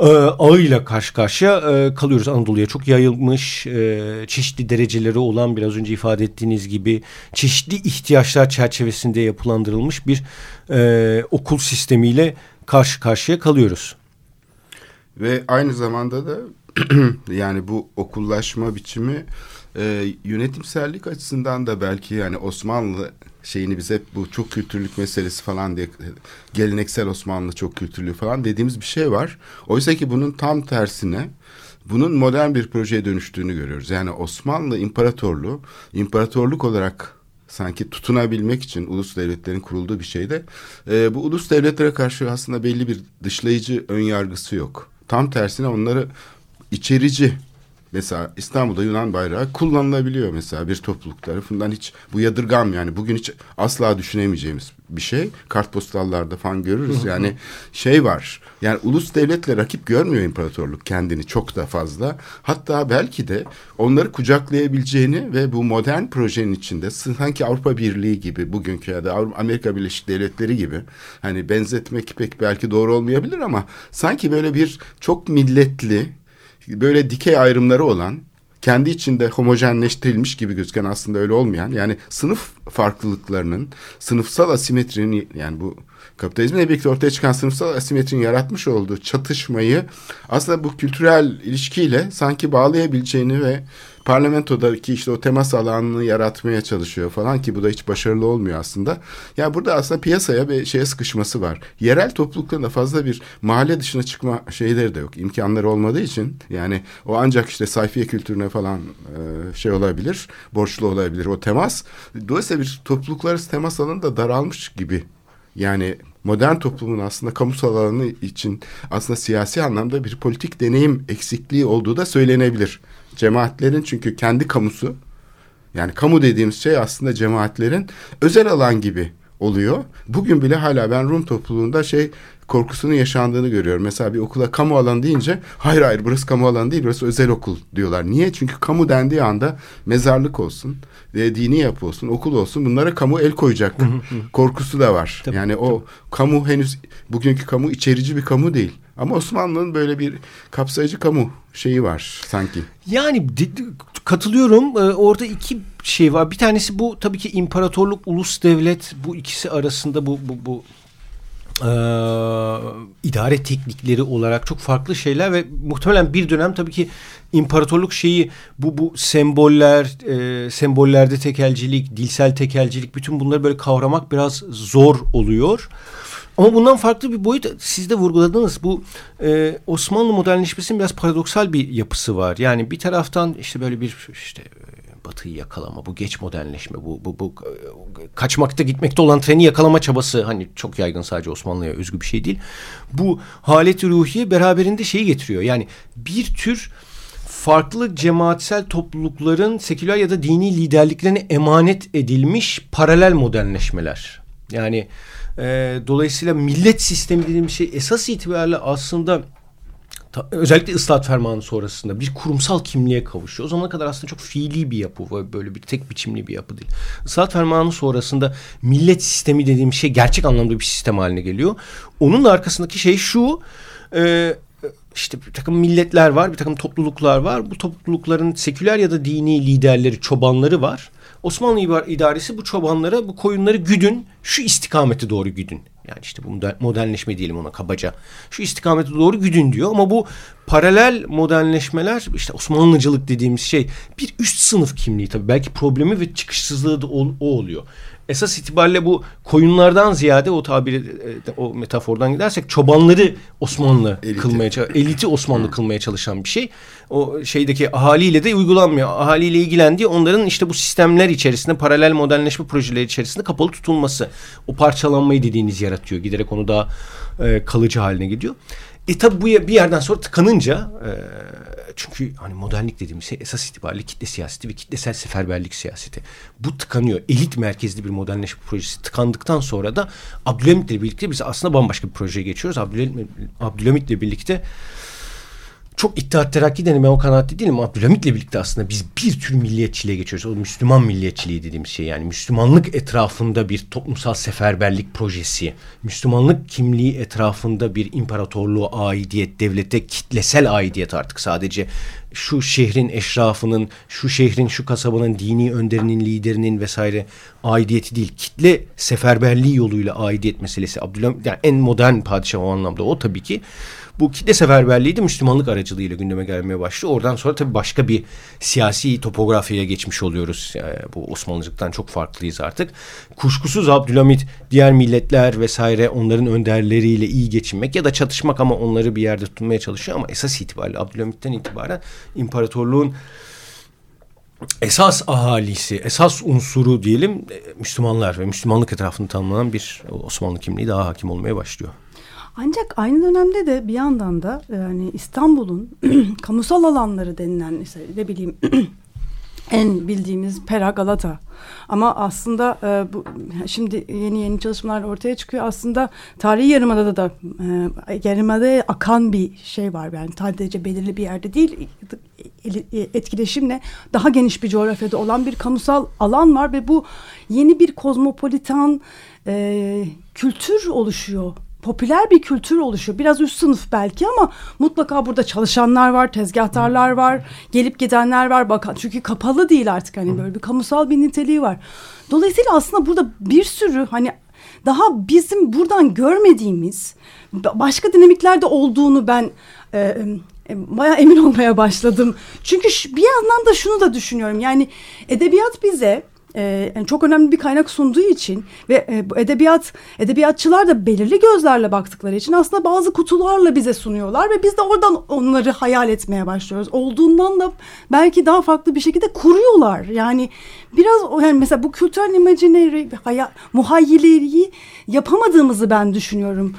e, ağıyla karşı karşıya e, kalıyoruz. Anadolu'ya çok yayılmış, e, çeşitli dereceleri olan biraz önce ifade ettiğiniz gibi çeşitli ihtiyaçlar çerçevesinde yapılandırılmış bir e, okul sistemiyle karşı karşıya kalıyoruz. Ve aynı zamanda da yani bu okullaşma biçimi e, yönetimsellik açısından da belki yani Osmanlı şeyini biz hep bu çok kültürlük meselesi falan diye geleneksel Osmanlı çok kültürlü falan dediğimiz bir şey var. Oysa ki bunun tam tersine bunun modern bir projeye dönüştüğünü görüyoruz. Yani Osmanlı İmparatorluğu imparatorluk olarak sanki tutunabilmek için ulus devletlerin kurulduğu bir şeyde e, bu ulus devletlere karşı aslında belli bir dışlayıcı ön yargısı yok. Tam tersine onları içerici Mesela İstanbul'da Yunan bayrağı kullanılabiliyor mesela bir topluluk tarafından. Hiç bu yadırgam yani. Bugün hiç asla düşünemeyeceğimiz bir şey. Kartpostallarda falan görürüz. Yani şey var. Yani ulus devletle rakip görmüyor imparatorluk kendini çok da fazla. Hatta belki de onları kucaklayabileceğini ve bu modern projenin içinde sanki Avrupa Birliği gibi bugünkü ya da Amerika Birleşik Devletleri gibi hani benzetmek pek belki doğru olmayabilir ama sanki böyle bir çok milletli böyle dikey ayrımları olan kendi içinde homojenleştirilmiş gibi gözüken aslında öyle olmayan yani sınıf farklılıklarının sınıfsal asimetrinin yani bu kapitalizmle birlikte ortaya çıkan sınıfsal asimetrinin yaratmış olduğu çatışmayı aslında bu kültürel ilişkiyle sanki bağlayabileceğini ve parlamentodaki işte o temas alanını yaratmaya çalışıyor falan ki bu da hiç başarılı olmuyor aslında. Ya yani burada aslında piyasaya bir şeye sıkışması var. Yerel toplulukların fazla bir mahalle dışına çıkma şeyleri de yok. İmkanları olmadığı için yani o ancak işte sayfiye kültürüne falan e, şey olabilir, borçlu olabilir o temas. Dolayısıyla bir topluluklar arası temas alanı da daralmış gibi yani modern toplumun aslında kamusal alanı için aslında siyasi anlamda bir politik deneyim eksikliği olduğu da söylenebilir. Cemaatlerin çünkü kendi kamusu yani kamu dediğimiz şey aslında cemaatlerin özel alan gibi oluyor. Bugün bile hala ben Rum topluluğunda şey korkusunu yaşandığını görüyorum. Mesela bir okula kamu alanı deyince hayır hayır burası kamu alanı değil burası özel okul diyorlar. Niye? Çünkü kamu dendiği anda mezarlık olsun, e, dini yapı olsun, okul olsun bunlara kamu el koyacak korkusu da var. Tabii, yani o kamu henüz bugünkü kamu içerici bir kamu değil. Ama Osmanlı'nın böyle bir kapsayıcı kamu şeyi var sanki. Yani katılıyorum. Ee, orada iki şey var. Bir tanesi bu tabii ki imparatorluk, ulus devlet bu ikisi arasında bu bu bu e, idare teknikleri olarak çok farklı şeyler ve muhtemelen bir dönem tabii ki imparatorluk şeyi bu bu semboller, e, sembollerde tekelcilik, dilsel tekelcilik bütün bunları böyle kavramak biraz zor oluyor. Ama bundan farklı bir boyut siz de vurguladınız. Bu e, Osmanlı modernleşmesinin biraz paradoksal bir yapısı var. Yani bir taraftan işte böyle bir işte Batı'yı yakalama, bu geç modernleşme, bu, bu, bu kaçmakta gitmekte olan treni yakalama çabası hani çok yaygın sadece Osmanlı'ya özgü bir şey değil. Bu haleti ruhiye beraberinde şeyi getiriyor. Yani bir tür farklı cemaatsel toplulukların seküler ya da dini liderliklerine emanet edilmiş paralel modernleşmeler. Yani e, dolayısıyla millet sistemi dediğimiz şey esas itibariyle aslında ta, özellikle ıslahat fermanı sonrasında bir kurumsal kimliğe kavuşuyor. O zamana kadar aslında çok fiili bir yapı ve böyle bir tek biçimli bir yapı değil. Islahat fermanı sonrasında millet sistemi dediğim şey gerçek anlamda bir sistem haline geliyor. Onun da arkasındaki şey şu... E, işte bir takım milletler var, bir takım topluluklar var. Bu toplulukların seküler ya da dini liderleri, çobanları var. Osmanlı idaresi bu çobanlara bu koyunları güdün, şu istikamete doğru güdün. Yani işte bu modernleşme diyelim ona kabaca. Şu istikamete doğru güdün diyor ama bu paralel modernleşmeler işte Osmanlıcılık dediğimiz şey bir üst sınıf kimliği tabii. Belki problemi ve çıkışsızlığı da o, o oluyor esas itibariyle bu koyunlardan ziyade o tabiri e, o metafordan gidersek çobanları Osmanlı eliti. kılmaya eliti Osmanlı kılmaya çalışan bir şey. O şeydeki ahaliyle de uygulanmıyor. Ahaliyle ilgilendiği onların işte bu sistemler içerisinde paralel modernleşme projeleri içerisinde kapalı tutulması. O parçalanmayı dediğiniz yaratıyor. Giderek onu daha e, kalıcı haline gidiyor. E tabi bu bir yerden sonra tıkanınca e, çünkü hani modernlik dediğimiz şey esas itibariyle kitle siyaseti ve kitlesel seferberlik siyaseti. Bu tıkanıyor. Elit merkezli bir modernleşme projesi tıkandıktan sonra da Abdülhamit'le birlikte biz aslında bambaşka bir projeye geçiyoruz. Abdülhamit, Abdülhamit'le birlikte çok İttihat Terakki dedim ben o kanaatte değilim. Abdülhamit'le birlikte aslında biz bir tür milliyetçiliğe geçiyoruz. O Müslüman milliyetçiliği dediğimiz şey yani Müslümanlık etrafında bir toplumsal seferberlik projesi. Müslümanlık kimliği etrafında bir imparatorluğu aidiyet, devlete kitlesel aidiyet artık sadece şu şehrin eşrafının, şu şehrin, şu kasabanın dini önderinin, liderinin vesaire aidiyeti değil. Kitle seferberliği yoluyla aidiyet meselesi. Abdülhamit yani en modern padişah o anlamda o tabii ki. Bu kitle seferberliği de Müslümanlık aracılığıyla gündeme gelmeye başlıyor. Oradan sonra tabii başka bir siyasi topografyaya geçmiş oluyoruz. Yani bu Osmanlıcıktan çok farklıyız artık. Kuşkusuz Abdülhamit diğer milletler vesaire onların önderleriyle iyi geçinmek ya da çatışmak ama onları bir yerde tutmaya çalışıyor ama esas itibariyle Abdülhamit'ten itibaren imparatorluğun esas ahalisi, esas unsuru diyelim e, Müslümanlar ve Müslümanlık etrafında tanımlanan bir Osmanlı kimliği daha hakim olmaya başlıyor. Ancak aynı dönemde de bir yandan da yani İstanbul'un kamusal alanları denilen mesela ne bileyim en bildiğimiz Pera Galata. Ama aslında e, bu şimdi yeni yeni çalışmalar ortaya çıkıyor. Aslında tarihi yarımada da e, yarımada akan bir şey var. Yani sadece belirli bir yerde değil etkileşimle daha geniş bir coğrafyada olan bir kamusal alan var ve bu yeni bir kozmopolitan e, kültür oluşuyor popüler bir kültür oluşuyor. Biraz üst sınıf belki ama mutlaka burada çalışanlar var, tezgahtarlar var, gelip gidenler var. Bakan çünkü kapalı değil artık hani böyle bir kamusal bir niteliği var. Dolayısıyla aslında burada bir sürü hani daha bizim buradan görmediğimiz başka dinamiklerde olduğunu ben e, e, bayağı emin olmaya başladım. Çünkü bir yandan da şunu da düşünüyorum. Yani edebiyat bize e, çok önemli bir kaynak sunduğu için ve e, bu edebiyat edebiyatçılar da belirli gözlerle baktıkları için aslında bazı kutularla bize sunuyorlar ve biz de oradan onları hayal etmeye başlıyoruz. Olduğundan da belki daha farklı bir şekilde kuruyorlar. Yani biraz yani mesela bu kültürel imaginary muhayyiliği yapamadığımızı ben düşünüyorum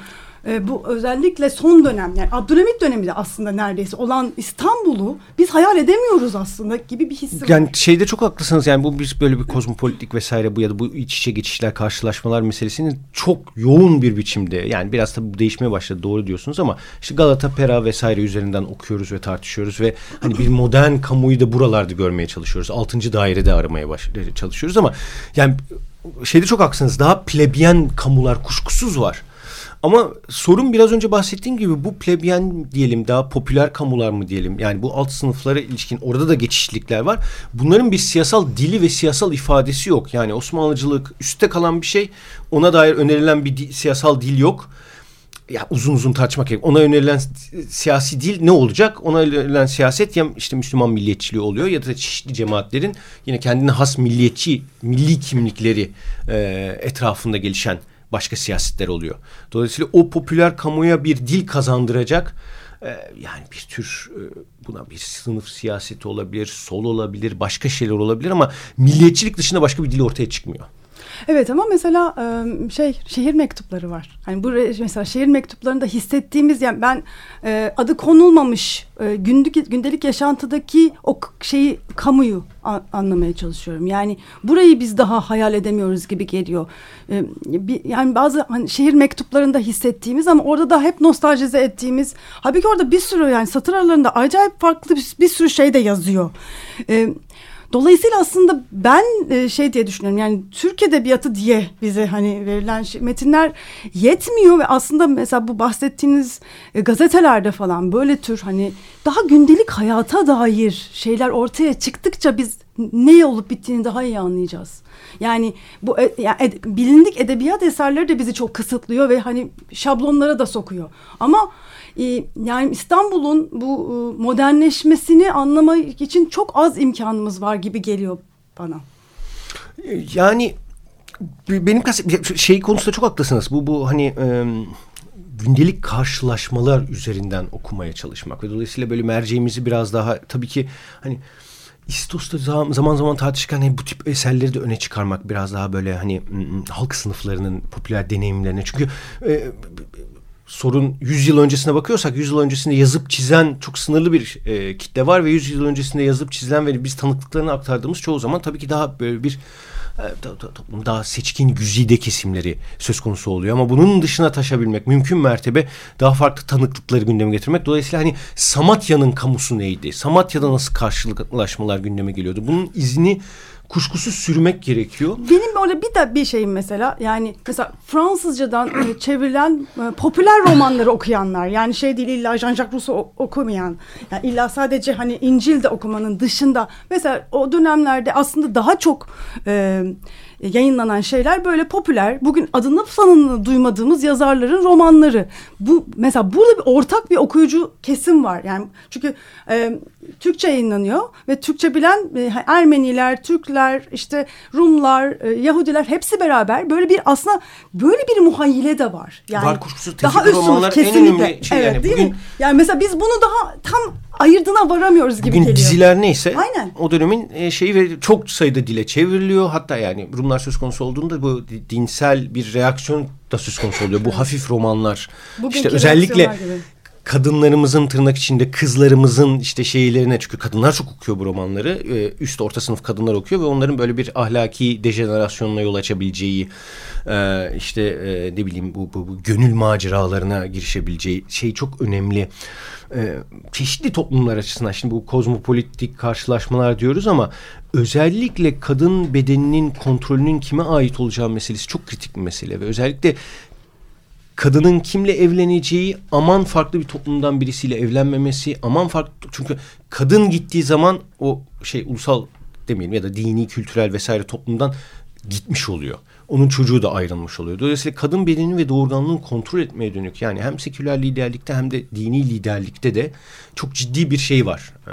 e, bu özellikle son dönem yani Abdülhamit döneminde aslında neredeyse olan İstanbul'u biz hayal edemiyoruz aslında gibi bir hissi var. Yani şeyde çok haklısınız yani bu biz böyle bir kozmopolitik vesaire bu ya da bu iç içe geçişler karşılaşmalar meselesini çok yoğun bir biçimde yani biraz tabii bu değişmeye başladı doğru diyorsunuz ama işte Galata Pera vesaire üzerinden okuyoruz ve tartışıyoruz ve hani bir modern kamuoyu da buralarda görmeye çalışıyoruz. Altıncı dairede aramaya baş çalışıyoruz ama yani şeyde çok haklısınız daha plebiyen kamular kuşkusuz var. Ama sorun biraz önce bahsettiğim gibi bu plebyen diyelim daha popüler kamular mı diyelim yani bu alt sınıflara ilişkin orada da geçişlikler var. Bunların bir siyasal dili ve siyasal ifadesi yok. Yani Osmanlıcılık üstte kalan bir şey ona dair önerilen bir di, siyasal dil yok. Ya uzun uzun tartışmak gerek. Ona önerilen siyasi dil ne olacak? Ona önerilen siyaset ya işte Müslüman milliyetçiliği oluyor ya da çeşitli cemaatlerin yine kendine has milliyetçi, milli kimlikleri e, etrafında gelişen başka siyasetler oluyor. Dolayısıyla o popüler kamuya bir dil kazandıracak e, yani bir tür e, buna bir sınıf siyaseti olabilir, sol olabilir, başka şeyler olabilir ama milliyetçilik dışında başka bir dil ortaya çıkmıyor. Evet ama mesela şey şehir mektupları var. Hani bu mesela şehir mektuplarında hissettiğimiz yani ben adı konulmamış günlük gündelik yaşantıdaki o şeyi kamuyu anlamaya çalışıyorum. Yani burayı biz daha hayal edemiyoruz gibi geliyor. Yani bazı hani şehir mektuplarında hissettiğimiz ama orada da hep nostaljize ettiğimiz. Halbuki orada bir sürü yani satır aralarında acayip farklı bir, bir sürü şey de yazıyor. Dolayısıyla aslında ben e, şey diye düşünüyorum yani Türk Edebiyatı diye bize hani verilen şey, metinler yetmiyor ve aslında mesela bu bahsettiğiniz e, gazetelerde falan böyle tür hani daha gündelik hayata dair şeyler ortaya çıktıkça biz ne olup bittiğini daha iyi anlayacağız. Yani bu e, yani ed, bilindik edebiyat eserleri de bizi çok kısıtlıyor ve hani şablonlara da sokuyor. Ama yani İstanbul'un bu e, modernleşmesini anlamak için çok az imkanımız var gibi geliyor bana. Yani benim şey konusunda çok haklısınız. Bu bu hani e, gündelik karşılaşmalar üzerinden okumaya çalışmak ve dolayısıyla böyle merceğimizi biraz daha tabii ki hani İstos'ta zaman zaman tartışırken bu tip eserleri de öne çıkarmak biraz daha böyle hani halk sınıflarının popüler deneyimlerine çünkü e, sorun 100 yıl öncesine bakıyorsak 100 yıl öncesinde yazıp çizen çok sınırlı bir e, kitle var ve 100 yıl öncesinde yazıp çizilen ve biz tanıklıklarını aktardığımız çoğu zaman tabii ki daha böyle bir e, toplum daha seçkin güzide kesimleri söz konusu oluyor ama bunun dışına taşabilmek mümkün mertebe daha farklı tanıklıkları gündeme getirmek dolayısıyla hani Samatya'nın kamusu neydi? Samatya'da nasıl karşılaşmalar gündeme geliyordu? Bunun izini kuşkusuz sürmek gerekiyor. Benim böyle bir de bir şeyim mesela yani mesela Fransızcadan e, çevrilen e, popüler romanları okuyanlar yani şey değil illa Jean-Jacques Rousseau okumayan yani illa sadece hani İncil de okumanın dışında mesela o dönemlerde aslında daha çok e, yayınlanan şeyler böyle popüler bugün adını sanını duymadığımız yazarların romanları bu mesela burada bir ortak bir okuyucu kesim var yani çünkü e, Türkçe yayınlanıyor ve Türkçe bilen e, Ermeniler, Türkler, işte Rumlar, e, Yahudiler hepsi beraber böyle bir aslında böyle bir muhayyile de var. Yani Var kuşkusuz daha üstün romanlar en kesinlikle. önemli şey evet, yani. değil Bugün- mi? Yani mesela biz bunu daha tam ayırdına varamıyoruz gibi Bugün geliyor. diziler neyse Aynen. o dönemin e, şeyi ve çok sayıda dile çevriliyor. Hatta yani Rumlar söz konusu olduğunda bu di- dinsel bir reaksiyon da söz konusu oluyor. Bu hafif romanlar. Bugünkü işte özellikle kadınlarımızın tırnak içinde kızlarımızın işte şeylerine çünkü kadınlar çok okuyor bu romanları. Ee, üst orta sınıf kadınlar okuyor ve onların böyle bir ahlaki dejenerasyonuna yol açabileceği e, işte e, ne bileyim bu, bu, bu gönül maceralarına girişebileceği şey çok önemli. Ee, çeşitli toplumlar açısından şimdi bu kozmopolitik karşılaşmalar diyoruz ama özellikle kadın bedeninin kontrolünün kime ait olacağı meselesi çok kritik bir mesele ve özellikle kadının kimle evleneceği aman farklı bir toplumdan birisiyle evlenmemesi aman farklı çünkü kadın gittiği zaman o şey ulusal demeyelim ya da dini kültürel vesaire toplumdan gitmiş oluyor. Onun çocuğu da ayrılmış oluyor. Dolayısıyla kadın bedenini ve doğurganlığını kontrol etmeye dönük yani hem seküler liderlikte hem de dini liderlikte de çok ciddi bir şey var. Ee,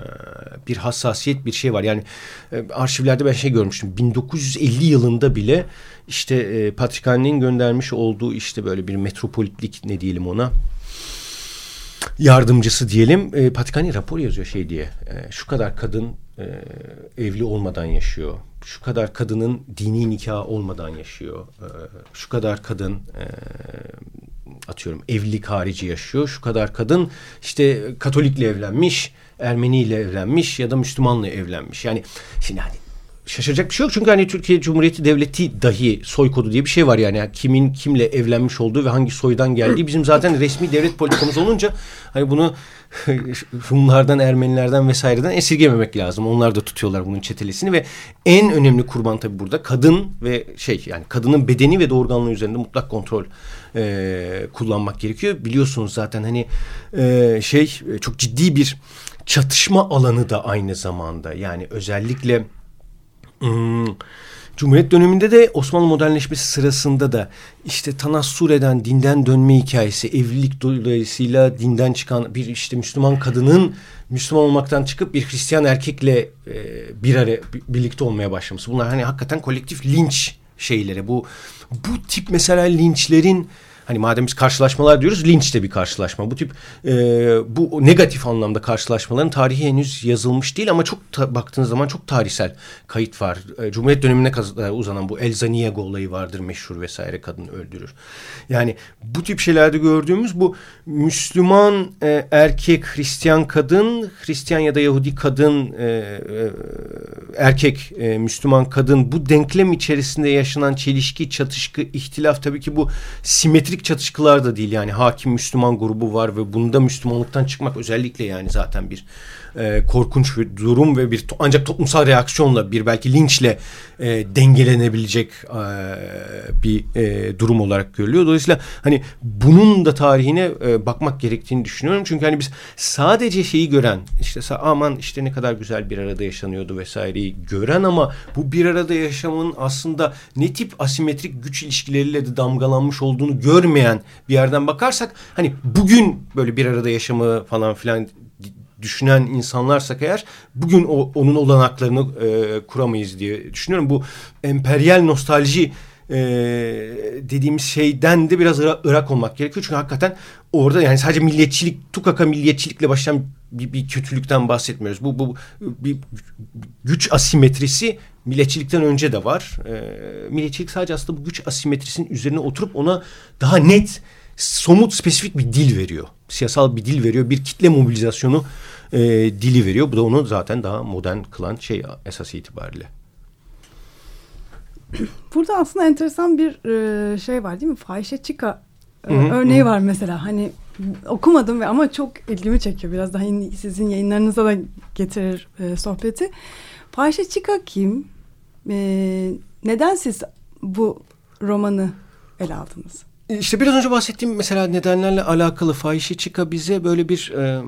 bir hassasiyet bir şey var. Yani e, arşivlerde ben şey görmüştüm. 1950 yılında bile işte e, Patrikhane'nin göndermiş olduğu işte böyle bir metropolitlik ne diyelim ona yardımcısı diyelim. E, Patrikhane rapor yazıyor şey diye. Şu kadar kadın e, evli olmadan yaşıyor. Şu kadar kadının dini nikahı olmadan yaşıyor. E, şu kadar kadın e, atıyorum evlilik harici yaşıyor. Şu kadar kadın işte Katolikle evlenmiş, Ermeniyle evlenmiş ya da Müslümanla evlenmiş. Yani şimdi hani şaşıracak bir şey yok. Çünkü hani Türkiye Cumhuriyeti Devleti dahi soy kodu diye bir şey var yani. yani kimin kimle evlenmiş olduğu ve hangi soydan geldiği bizim zaten resmi devlet politikamız olunca hani bunu Rumlardan, Ermenilerden vesaireden esirgememek lazım. Onlar da tutuyorlar bunun çetelesini ve en önemli kurban tabii burada kadın ve şey yani kadının bedeni ve doğurganlığı üzerinde mutlak kontrol e, kullanmak gerekiyor. Biliyorsunuz zaten hani e, şey çok ciddi bir çatışma alanı da aynı zamanda. Yani özellikle Hmm, Cumhuriyet döneminde de Osmanlı modernleşmesi sırasında da işte Tanassure'den dinden dönme hikayesi, evlilik dolayısıyla dinden çıkan bir işte Müslüman kadının Müslüman olmaktan çıkıp bir Hristiyan erkekle e, bir araya birlikte olmaya başlaması. Bunlar hani hakikaten kolektif linç şeyleri. Bu bu tip mesela linçlerin Hani madem biz karşılaşmalar diyoruz linç de bir karşılaşma. Bu tip e, bu negatif anlamda karşılaşmaların tarihi henüz yazılmış değil ama çok ta, baktığınız zaman çok tarihsel kayıt var. E, Cumhuriyet dönemine kaz- uzanan bu El Zaniego olayı vardır meşhur vesaire kadın öldürür. Yani bu tip şeylerde gördüğümüz bu Müslüman e, erkek Hristiyan kadın, Hristiyan ya da Yahudi kadın e, e, erkek e, Müslüman kadın bu denklem içerisinde yaşanan çelişki, çatışkı, ihtilaf tabii ki bu simetrik çatışkılar da değil yani. Hakim Müslüman grubu var ve bunda Müslümanlıktan çıkmak özellikle yani zaten bir e, korkunç bir durum ve bir ancak toplumsal reaksiyonla bir belki linçle e, dengelenebilecek e, bir e, durum olarak görülüyor. Dolayısıyla hani bunun da tarihine e, bakmak gerektiğini düşünüyorum. Çünkü hani biz sadece şeyi gören işte aman işte ne kadar güzel bir arada yaşanıyordu vesaireyi gören ama bu bir arada yaşamın aslında ne tip asimetrik güç ilişkileriyle de damgalanmış olduğunu görmeyen bir yerden bakarsak hani bugün böyle bir arada yaşamı falan filan düşünen insanlarsak eğer bugün o, onun olanaklarını e, kuramayız diye düşünüyorum. Bu emperyal nostalji e, dediğimiz şeyden de biraz ırak olmak gerekiyor. Çünkü hakikaten orada yani sadece milliyetçilik, tukaka milliyetçilikle başlayan bir, bir kötülükten bahsetmiyoruz. Bu, bu bir güç asimetrisi milliyetçilikten önce de var. E, milliyetçilik sadece aslında bu güç asimetrisinin üzerine oturup ona daha net somut spesifik bir dil veriyor. Siyasal bir dil veriyor. Bir kitle mobilizasyonu e, dili veriyor. Bu da onu zaten daha modern kılan şey esas itibariyle. Burada aslında enteresan bir e, şey var değil mi? Fahişe Chica e, örneği var mesela. Hani okumadım ve ama çok ilgimi çekiyor. Biraz daha sizin yayınlarınıza da getirir e, sohbeti. Fahişe Chica kim? e, neden siz bu romanı ele aldınız? İşte biraz önce bahsettiğim mesela nedenlerle alakalı Fahişe Çıka bize böyle bir e,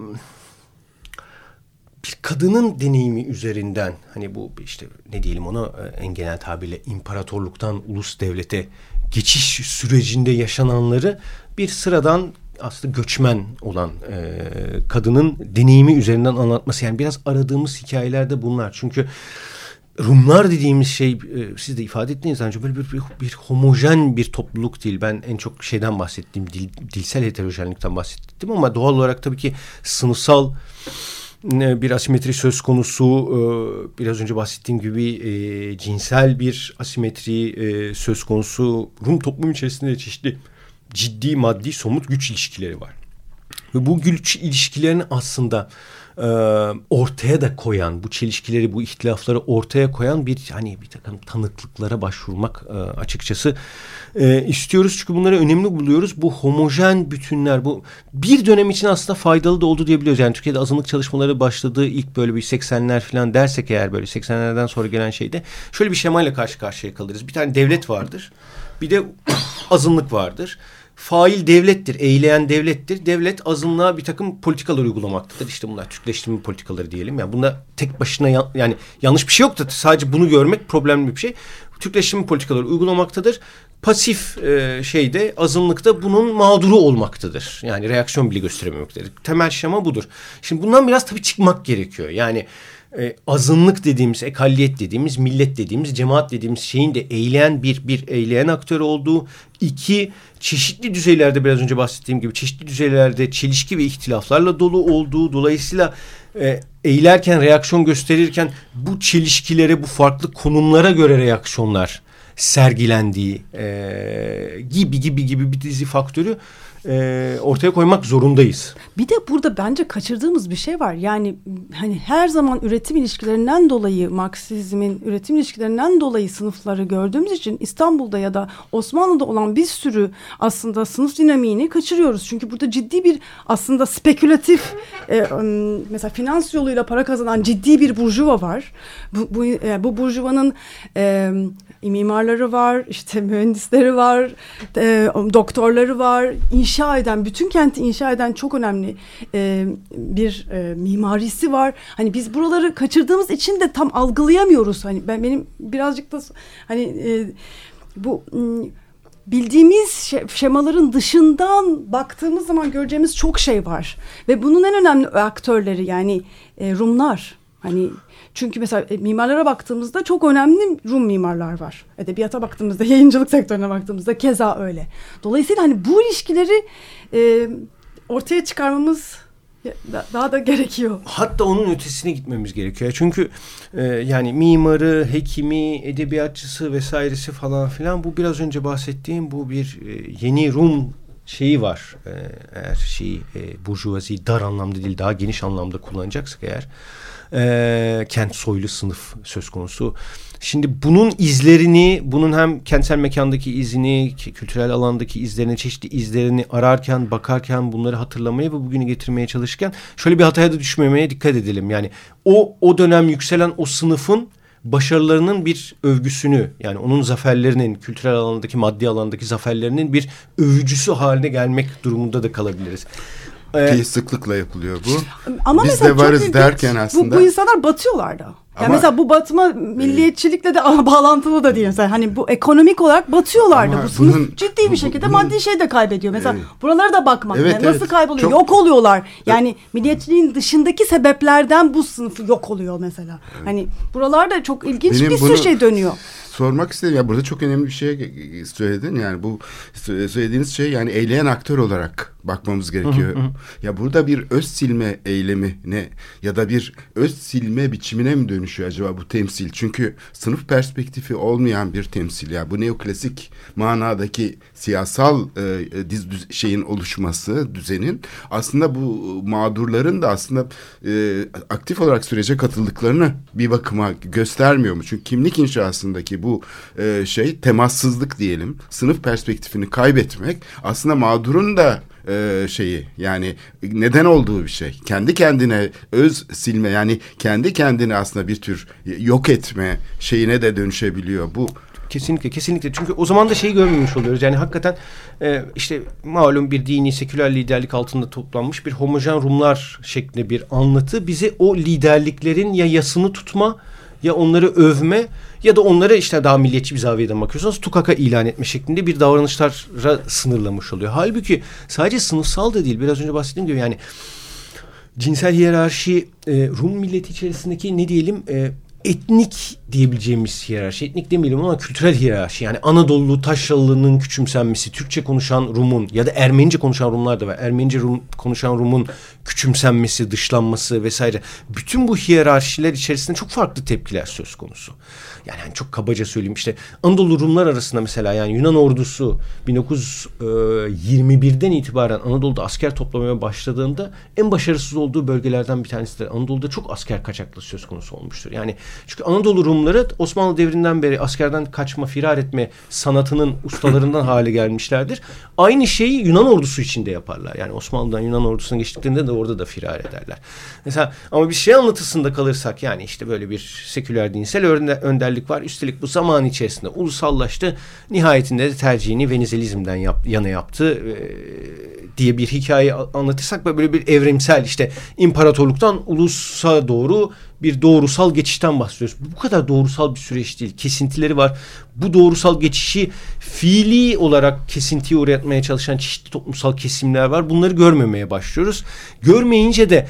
bir kadının deneyimi üzerinden hani bu işte ne diyelim ona e, en genel tabirle imparatorluktan ulus devlete geçiş sürecinde yaşananları bir sıradan aslında göçmen olan e, kadının deneyimi üzerinden anlatması. Yani biraz aradığımız hikayelerde bunlar. Çünkü Rumlar dediğimiz şey e, siz de ifade ettiğiniz önce böyle bir, bir, bir homojen bir topluluk değil. Ben en çok şeyden bahsettiğim dil, dilsel heterojenlikten bahsettim ama doğal olarak tabii ki sınıfsal e, bir asimetri söz konusu. E, biraz önce bahsettiğim gibi e, cinsel bir asimetri söz konusu. Rum toplum içerisinde çeşitli ciddi maddi somut güç ilişkileri var. Ve bu güç ilişkilerini aslında e, ortaya da koyan, bu çelişkileri, bu ihtilafları ortaya koyan bir hani bir takım tanıklıklara başvurmak e, açıkçası e, istiyoruz. Çünkü bunları önemli buluyoruz. Bu homojen bütünler, bu bir dönem için aslında faydalı da oldu diyebiliyoruz. Yani Türkiye'de azınlık çalışmaları başladığı ilk böyle bir 80'ler falan dersek eğer böyle 80'lerden sonra gelen şeyde şöyle bir şemayla karşı karşıya kalırız. Bir tane devlet vardır. Bir de azınlık vardır fail devlettir, eyleyen devlettir. Devlet azınlığa bir takım politikalar uygulamaktadır. İşte bunlar Türkleştirme politikaları diyelim. Yani bunda tek başına ya, yani yanlış bir şey yok da sadece bunu görmek problemli bir şey. Türkleştirme politikaları uygulamaktadır. Pasif e, şeyde azınlıkta bunun mağduru olmaktadır. Yani reaksiyon bile gösterememektedir. Temel şema budur. Şimdi bundan biraz tabii çıkmak gerekiyor. Yani e, azınlık dediğimiz, ekalliyet dediğimiz, millet dediğimiz, cemaat dediğimiz şeyin de eğleyen bir bir eğleyen aktör olduğu, iki çeşitli düzeylerde biraz önce bahsettiğim gibi çeşitli düzeylerde çelişki ve ihtilaflarla dolu olduğu, dolayısıyla e, eğilerken, reaksiyon gösterirken bu çelişkilere, bu farklı konumlara göre reaksiyonlar sergilendiği e, gibi gibi gibi bir dizi faktörü e, ortaya koymak zorundayız. Bir de burada bence kaçırdığımız bir şey var. Yani hani her zaman üretim ilişkilerinden dolayı Marksizmin üretim ilişkilerinden dolayı sınıfları gördüğümüz için İstanbul'da ya da Osmanlı'da olan bir sürü aslında sınıf dinamiğini kaçırıyoruz. Çünkü burada ciddi bir aslında spekülatif e, mesela finans yoluyla para kazanan ciddi bir burjuva var. Bu, bu, e, bu burjuvanın e, mimarları var, işte mühendisleri var, e, doktorları var, inşa eden, bütün kenti inşa eden çok önemli e, bir e, mimarisi var. Hani biz buraları kaçırdığımız için de tam algılayamıyoruz. Hani ben benim birazcık da hani e, bu bildiğimiz şemaların dışından baktığımız zaman göreceğimiz çok şey var. Ve bunun en önemli aktörleri yani e, Rumlar. Hani çünkü mesela e, mimarlara baktığımızda çok önemli Rum mimarlar var. Edebiyata baktığımızda, yayıncılık sektörüne baktığımızda keza öyle. Dolayısıyla hani bu ilişkileri e, ortaya çıkarmamız daha da gerekiyor. Hatta onun ötesine gitmemiz gerekiyor. Çünkü e, yani mimarı, hekimi, edebiyatçısı vesairesi falan filan bu biraz önce bahsettiğim bu bir e, yeni Rum şeyi var. E, eğer şeyi e, burjuvazi dar anlamda değil daha geniş anlamda kullanacaksak eğer e, kent soylu sınıf söz konusu. Şimdi bunun izlerini, bunun hem kentsel mekandaki izini, kültürel alandaki izlerini, çeşitli izlerini ararken, bakarken bunları hatırlamaya ve bugünü getirmeye çalışırken şöyle bir hataya da düşmemeye dikkat edelim. Yani o o dönem yükselen o sınıfın başarılarının bir övgüsünü yani onun zaferlerinin kültürel alandaki maddi alandaki zaferlerinin bir övücüsü haline gelmek durumunda da kalabiliriz. Ee, Ki sıklıkla yapılıyor bu. Ama Biz de varız derken aslında. Bu, bu insanlar batıyorlar da. Ama, yani mesela bu batma milliyetçilikle de bağlantılı da değil mesela. Hani bu ekonomik olarak batıyorlardı. Bu sınıf bunun, ciddi bir şekilde bunun, maddi şey de kaybediyor. Mesela e, buralara da bakmak. Evet, yani nasıl evet, kayboluyor? Çok, yok oluyorlar. Yani milliyetçiliğin dışındaki sebeplerden bu sınıfı yok oluyor mesela. Evet. Hani buralarda çok ilginç Benim bir sürü şey dönüyor sormak istedim. Ya burada çok önemli bir şey söyledin. Yani bu söylediğiniz şey yani eyleyen aktör olarak bakmamız gerekiyor. Hı hı. Ya burada bir öz silme eylemi ne ya da bir öz silme biçimine mi dönüşüyor acaba bu temsil? Çünkü sınıf perspektifi olmayan bir temsil ya. Bu neoklasik manadaki siyasal e, diz, düz, şeyin oluşması, düzenin aslında bu mağdurların da aslında e, aktif olarak sürece katıldıklarını bir bakıma göstermiyor mu? Çünkü kimlik inşasındaki bu e, şey temassızlık diyelim, sınıf perspektifini kaybetmek aslında mağdurun da e, şeyi yani neden olduğu bir şey. Kendi kendine öz silme yani kendi kendine aslında bir tür yok etme şeyine de dönüşebiliyor. Bu Kesinlikle kesinlikle çünkü o zaman da şeyi görmemiş oluyoruz yani hakikaten e, işte malum bir dini seküler liderlik altında toplanmış bir homojen Rumlar şeklinde bir anlatı bize o liderliklerin ya yasını tutma ya onları övme ya da onları işte daha milliyetçi bir zaviyeden bakıyorsanız tukaka ilan etme şeklinde bir davranışlara sınırlamış oluyor. Halbuki sadece sınıfsal da değil biraz önce bahsettiğim gibi yani cinsel hiyerarşi e, Rum milleti içerisindeki ne diyelim e, etnik diyebileceğimiz hiyerarşi, etnik demeyelim ama kültürel hiyerarşi. Yani Anadolu Taşralı'nın küçümsenmesi, Türkçe konuşan Rum'un ya da Ermenice konuşan Rumlar da var. Ermenice Rum, konuşan Rum'un küçümsenmesi, dışlanması vesaire. Bütün bu hiyerarşiler içerisinde çok farklı tepkiler söz konusu. Yani hani çok kabaca söyleyeyim işte Anadolu Rumlar arasında mesela yani Yunan ordusu 1921'den itibaren Anadolu'da asker toplamaya başladığında en başarısız olduğu bölgelerden bir tanesi de Anadolu'da çok asker kaçaklığı söz konusu olmuştur. Yani çünkü Anadolu Rumları Osmanlı devrinden beri askerden kaçma, firar etme sanatının ustalarından hale gelmişlerdir. Aynı şeyi Yunan ordusu içinde yaparlar. Yani Osmanlı'dan Yunan ordusuna geçtiklerinde de orada da firar ederler. Mesela ama bir şey anlatısında kalırsak yani işte böyle bir seküler dinsel önderlik var. Üstelik bu zaman içerisinde ulusallaştı. Nihayetinde de tercihini Venizelizmden yap, yana yaptı e, diye bir hikaye anlatırsak böyle bir evrimsel işte imparatorluktan ulusa doğru bir doğrusal geçişten bahsediyoruz. Bu kadar doğrusal bir süreç değil. Kesintileri var. Bu doğrusal geçişi fiili olarak kesintiye uğratmaya çalışan çeşitli toplumsal kesimler var. Bunları görmemeye başlıyoruz. Görmeyince de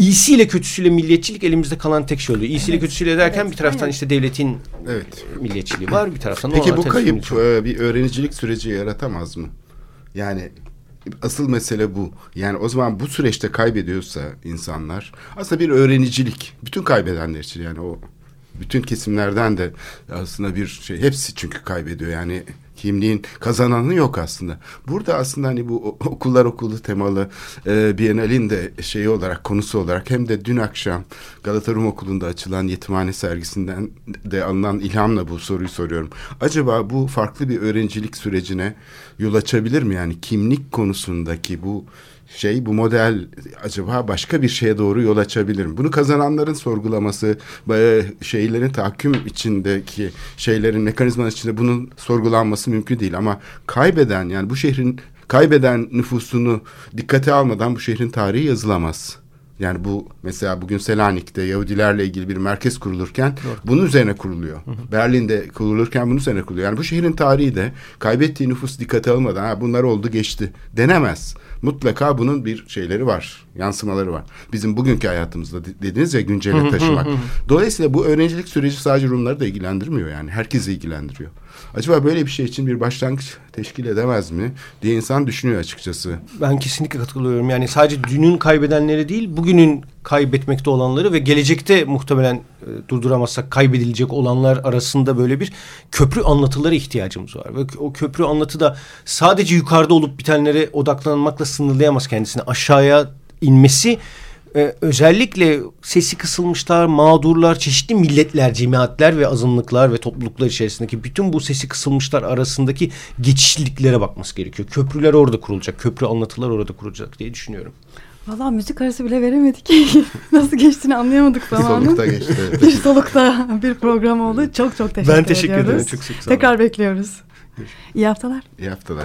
iyisiyle kötüsüyle milliyetçilik elimizde kalan tek şey oluyor. İyisiyle evet. kötüsüyle derken evet. bir taraftan Aynen. işte devletin evet. milliyetçiliği var. Bir taraftan Peki bu kayıp e, bir öğrenicilik süreci yaratamaz mı? Yani asıl mesele bu. Yani o zaman bu süreçte kaybediyorsa insanlar aslında bir öğrenicilik. Bütün kaybedenler için yani o bütün kesimlerden de aslında bir şey hepsi çünkü kaybediyor yani kimliğin kazananı yok aslında. Burada aslında hani bu okullar okulu temalı e, Bienal'in de şeyi olarak konusu olarak hem de dün akşam Galata Rum Okulu'nda açılan yetimhane sergisinden de alınan ilhamla bu soruyu soruyorum. Acaba bu farklı bir öğrencilik sürecine yol açabilir mi? Yani kimlik konusundaki bu şey bu model acaba başka bir şeye doğru yol açabilir mi? Bunu kazananların sorgulaması, şeylerin tahakküm içindeki şeylerin mekanizmanın içinde bunun sorgulanması mümkün değil ama kaybeden yani bu şehrin kaybeden nüfusunu dikkate almadan bu şehrin tarihi yazılamaz. Yani bu mesela bugün Selanik'te Yahudilerle ilgili bir merkez kurulurken Doğru. bunun üzerine kuruluyor. Hı hı. Berlin'de kurulurken bunun üzerine kuruluyor. Yani bu şehrin tarihi de kaybettiği nüfus dikkate almadan ha, bunlar oldu geçti denemez mutlaka bunun bir şeyleri var, yansımaları var. Bizim bugünkü hayatımızda dediniz ya güncele taşımak. Dolayısıyla bu öğrencilik süreci sadece Rumları da ilgilendirmiyor yani. Herkesi ilgilendiriyor. Acaba böyle bir şey için bir başlangıç teşkil edemez mi diye insan düşünüyor açıkçası. Ben kesinlikle katılıyorum. Yani sadece dünün kaybedenleri değil, bugünün kaybetmekte olanları ve gelecekte muhtemelen e, durduramazsak kaybedilecek olanlar arasında böyle bir köprü anlatılara ihtiyacımız var. Ve o köprü anlatı da sadece yukarıda olup bitenlere odaklanmakla sınırlayamaz kendisini. Aşağıya inmesi e, özellikle sesi kısılmışlar, mağdurlar, çeşitli milletler, cemaatler ve azınlıklar ve topluluklar içerisindeki bütün bu sesi kısılmışlar arasındaki geçişliliklere bakması gerekiyor. Köprüler orada kurulacak, köprü anlatılar orada kurulacak diye düşünüyorum. Valla müzik arası bile veremedik. Nasıl geçtiğini anlayamadık zamanın. Solukta geçti. bir solukta bir program oldu. Çok çok teşekkür Ben teşekkür ediyoruz. ederim. Çok çok sağ olun. Tekrar bekliyoruz. İyi haftalar. İyi haftalar.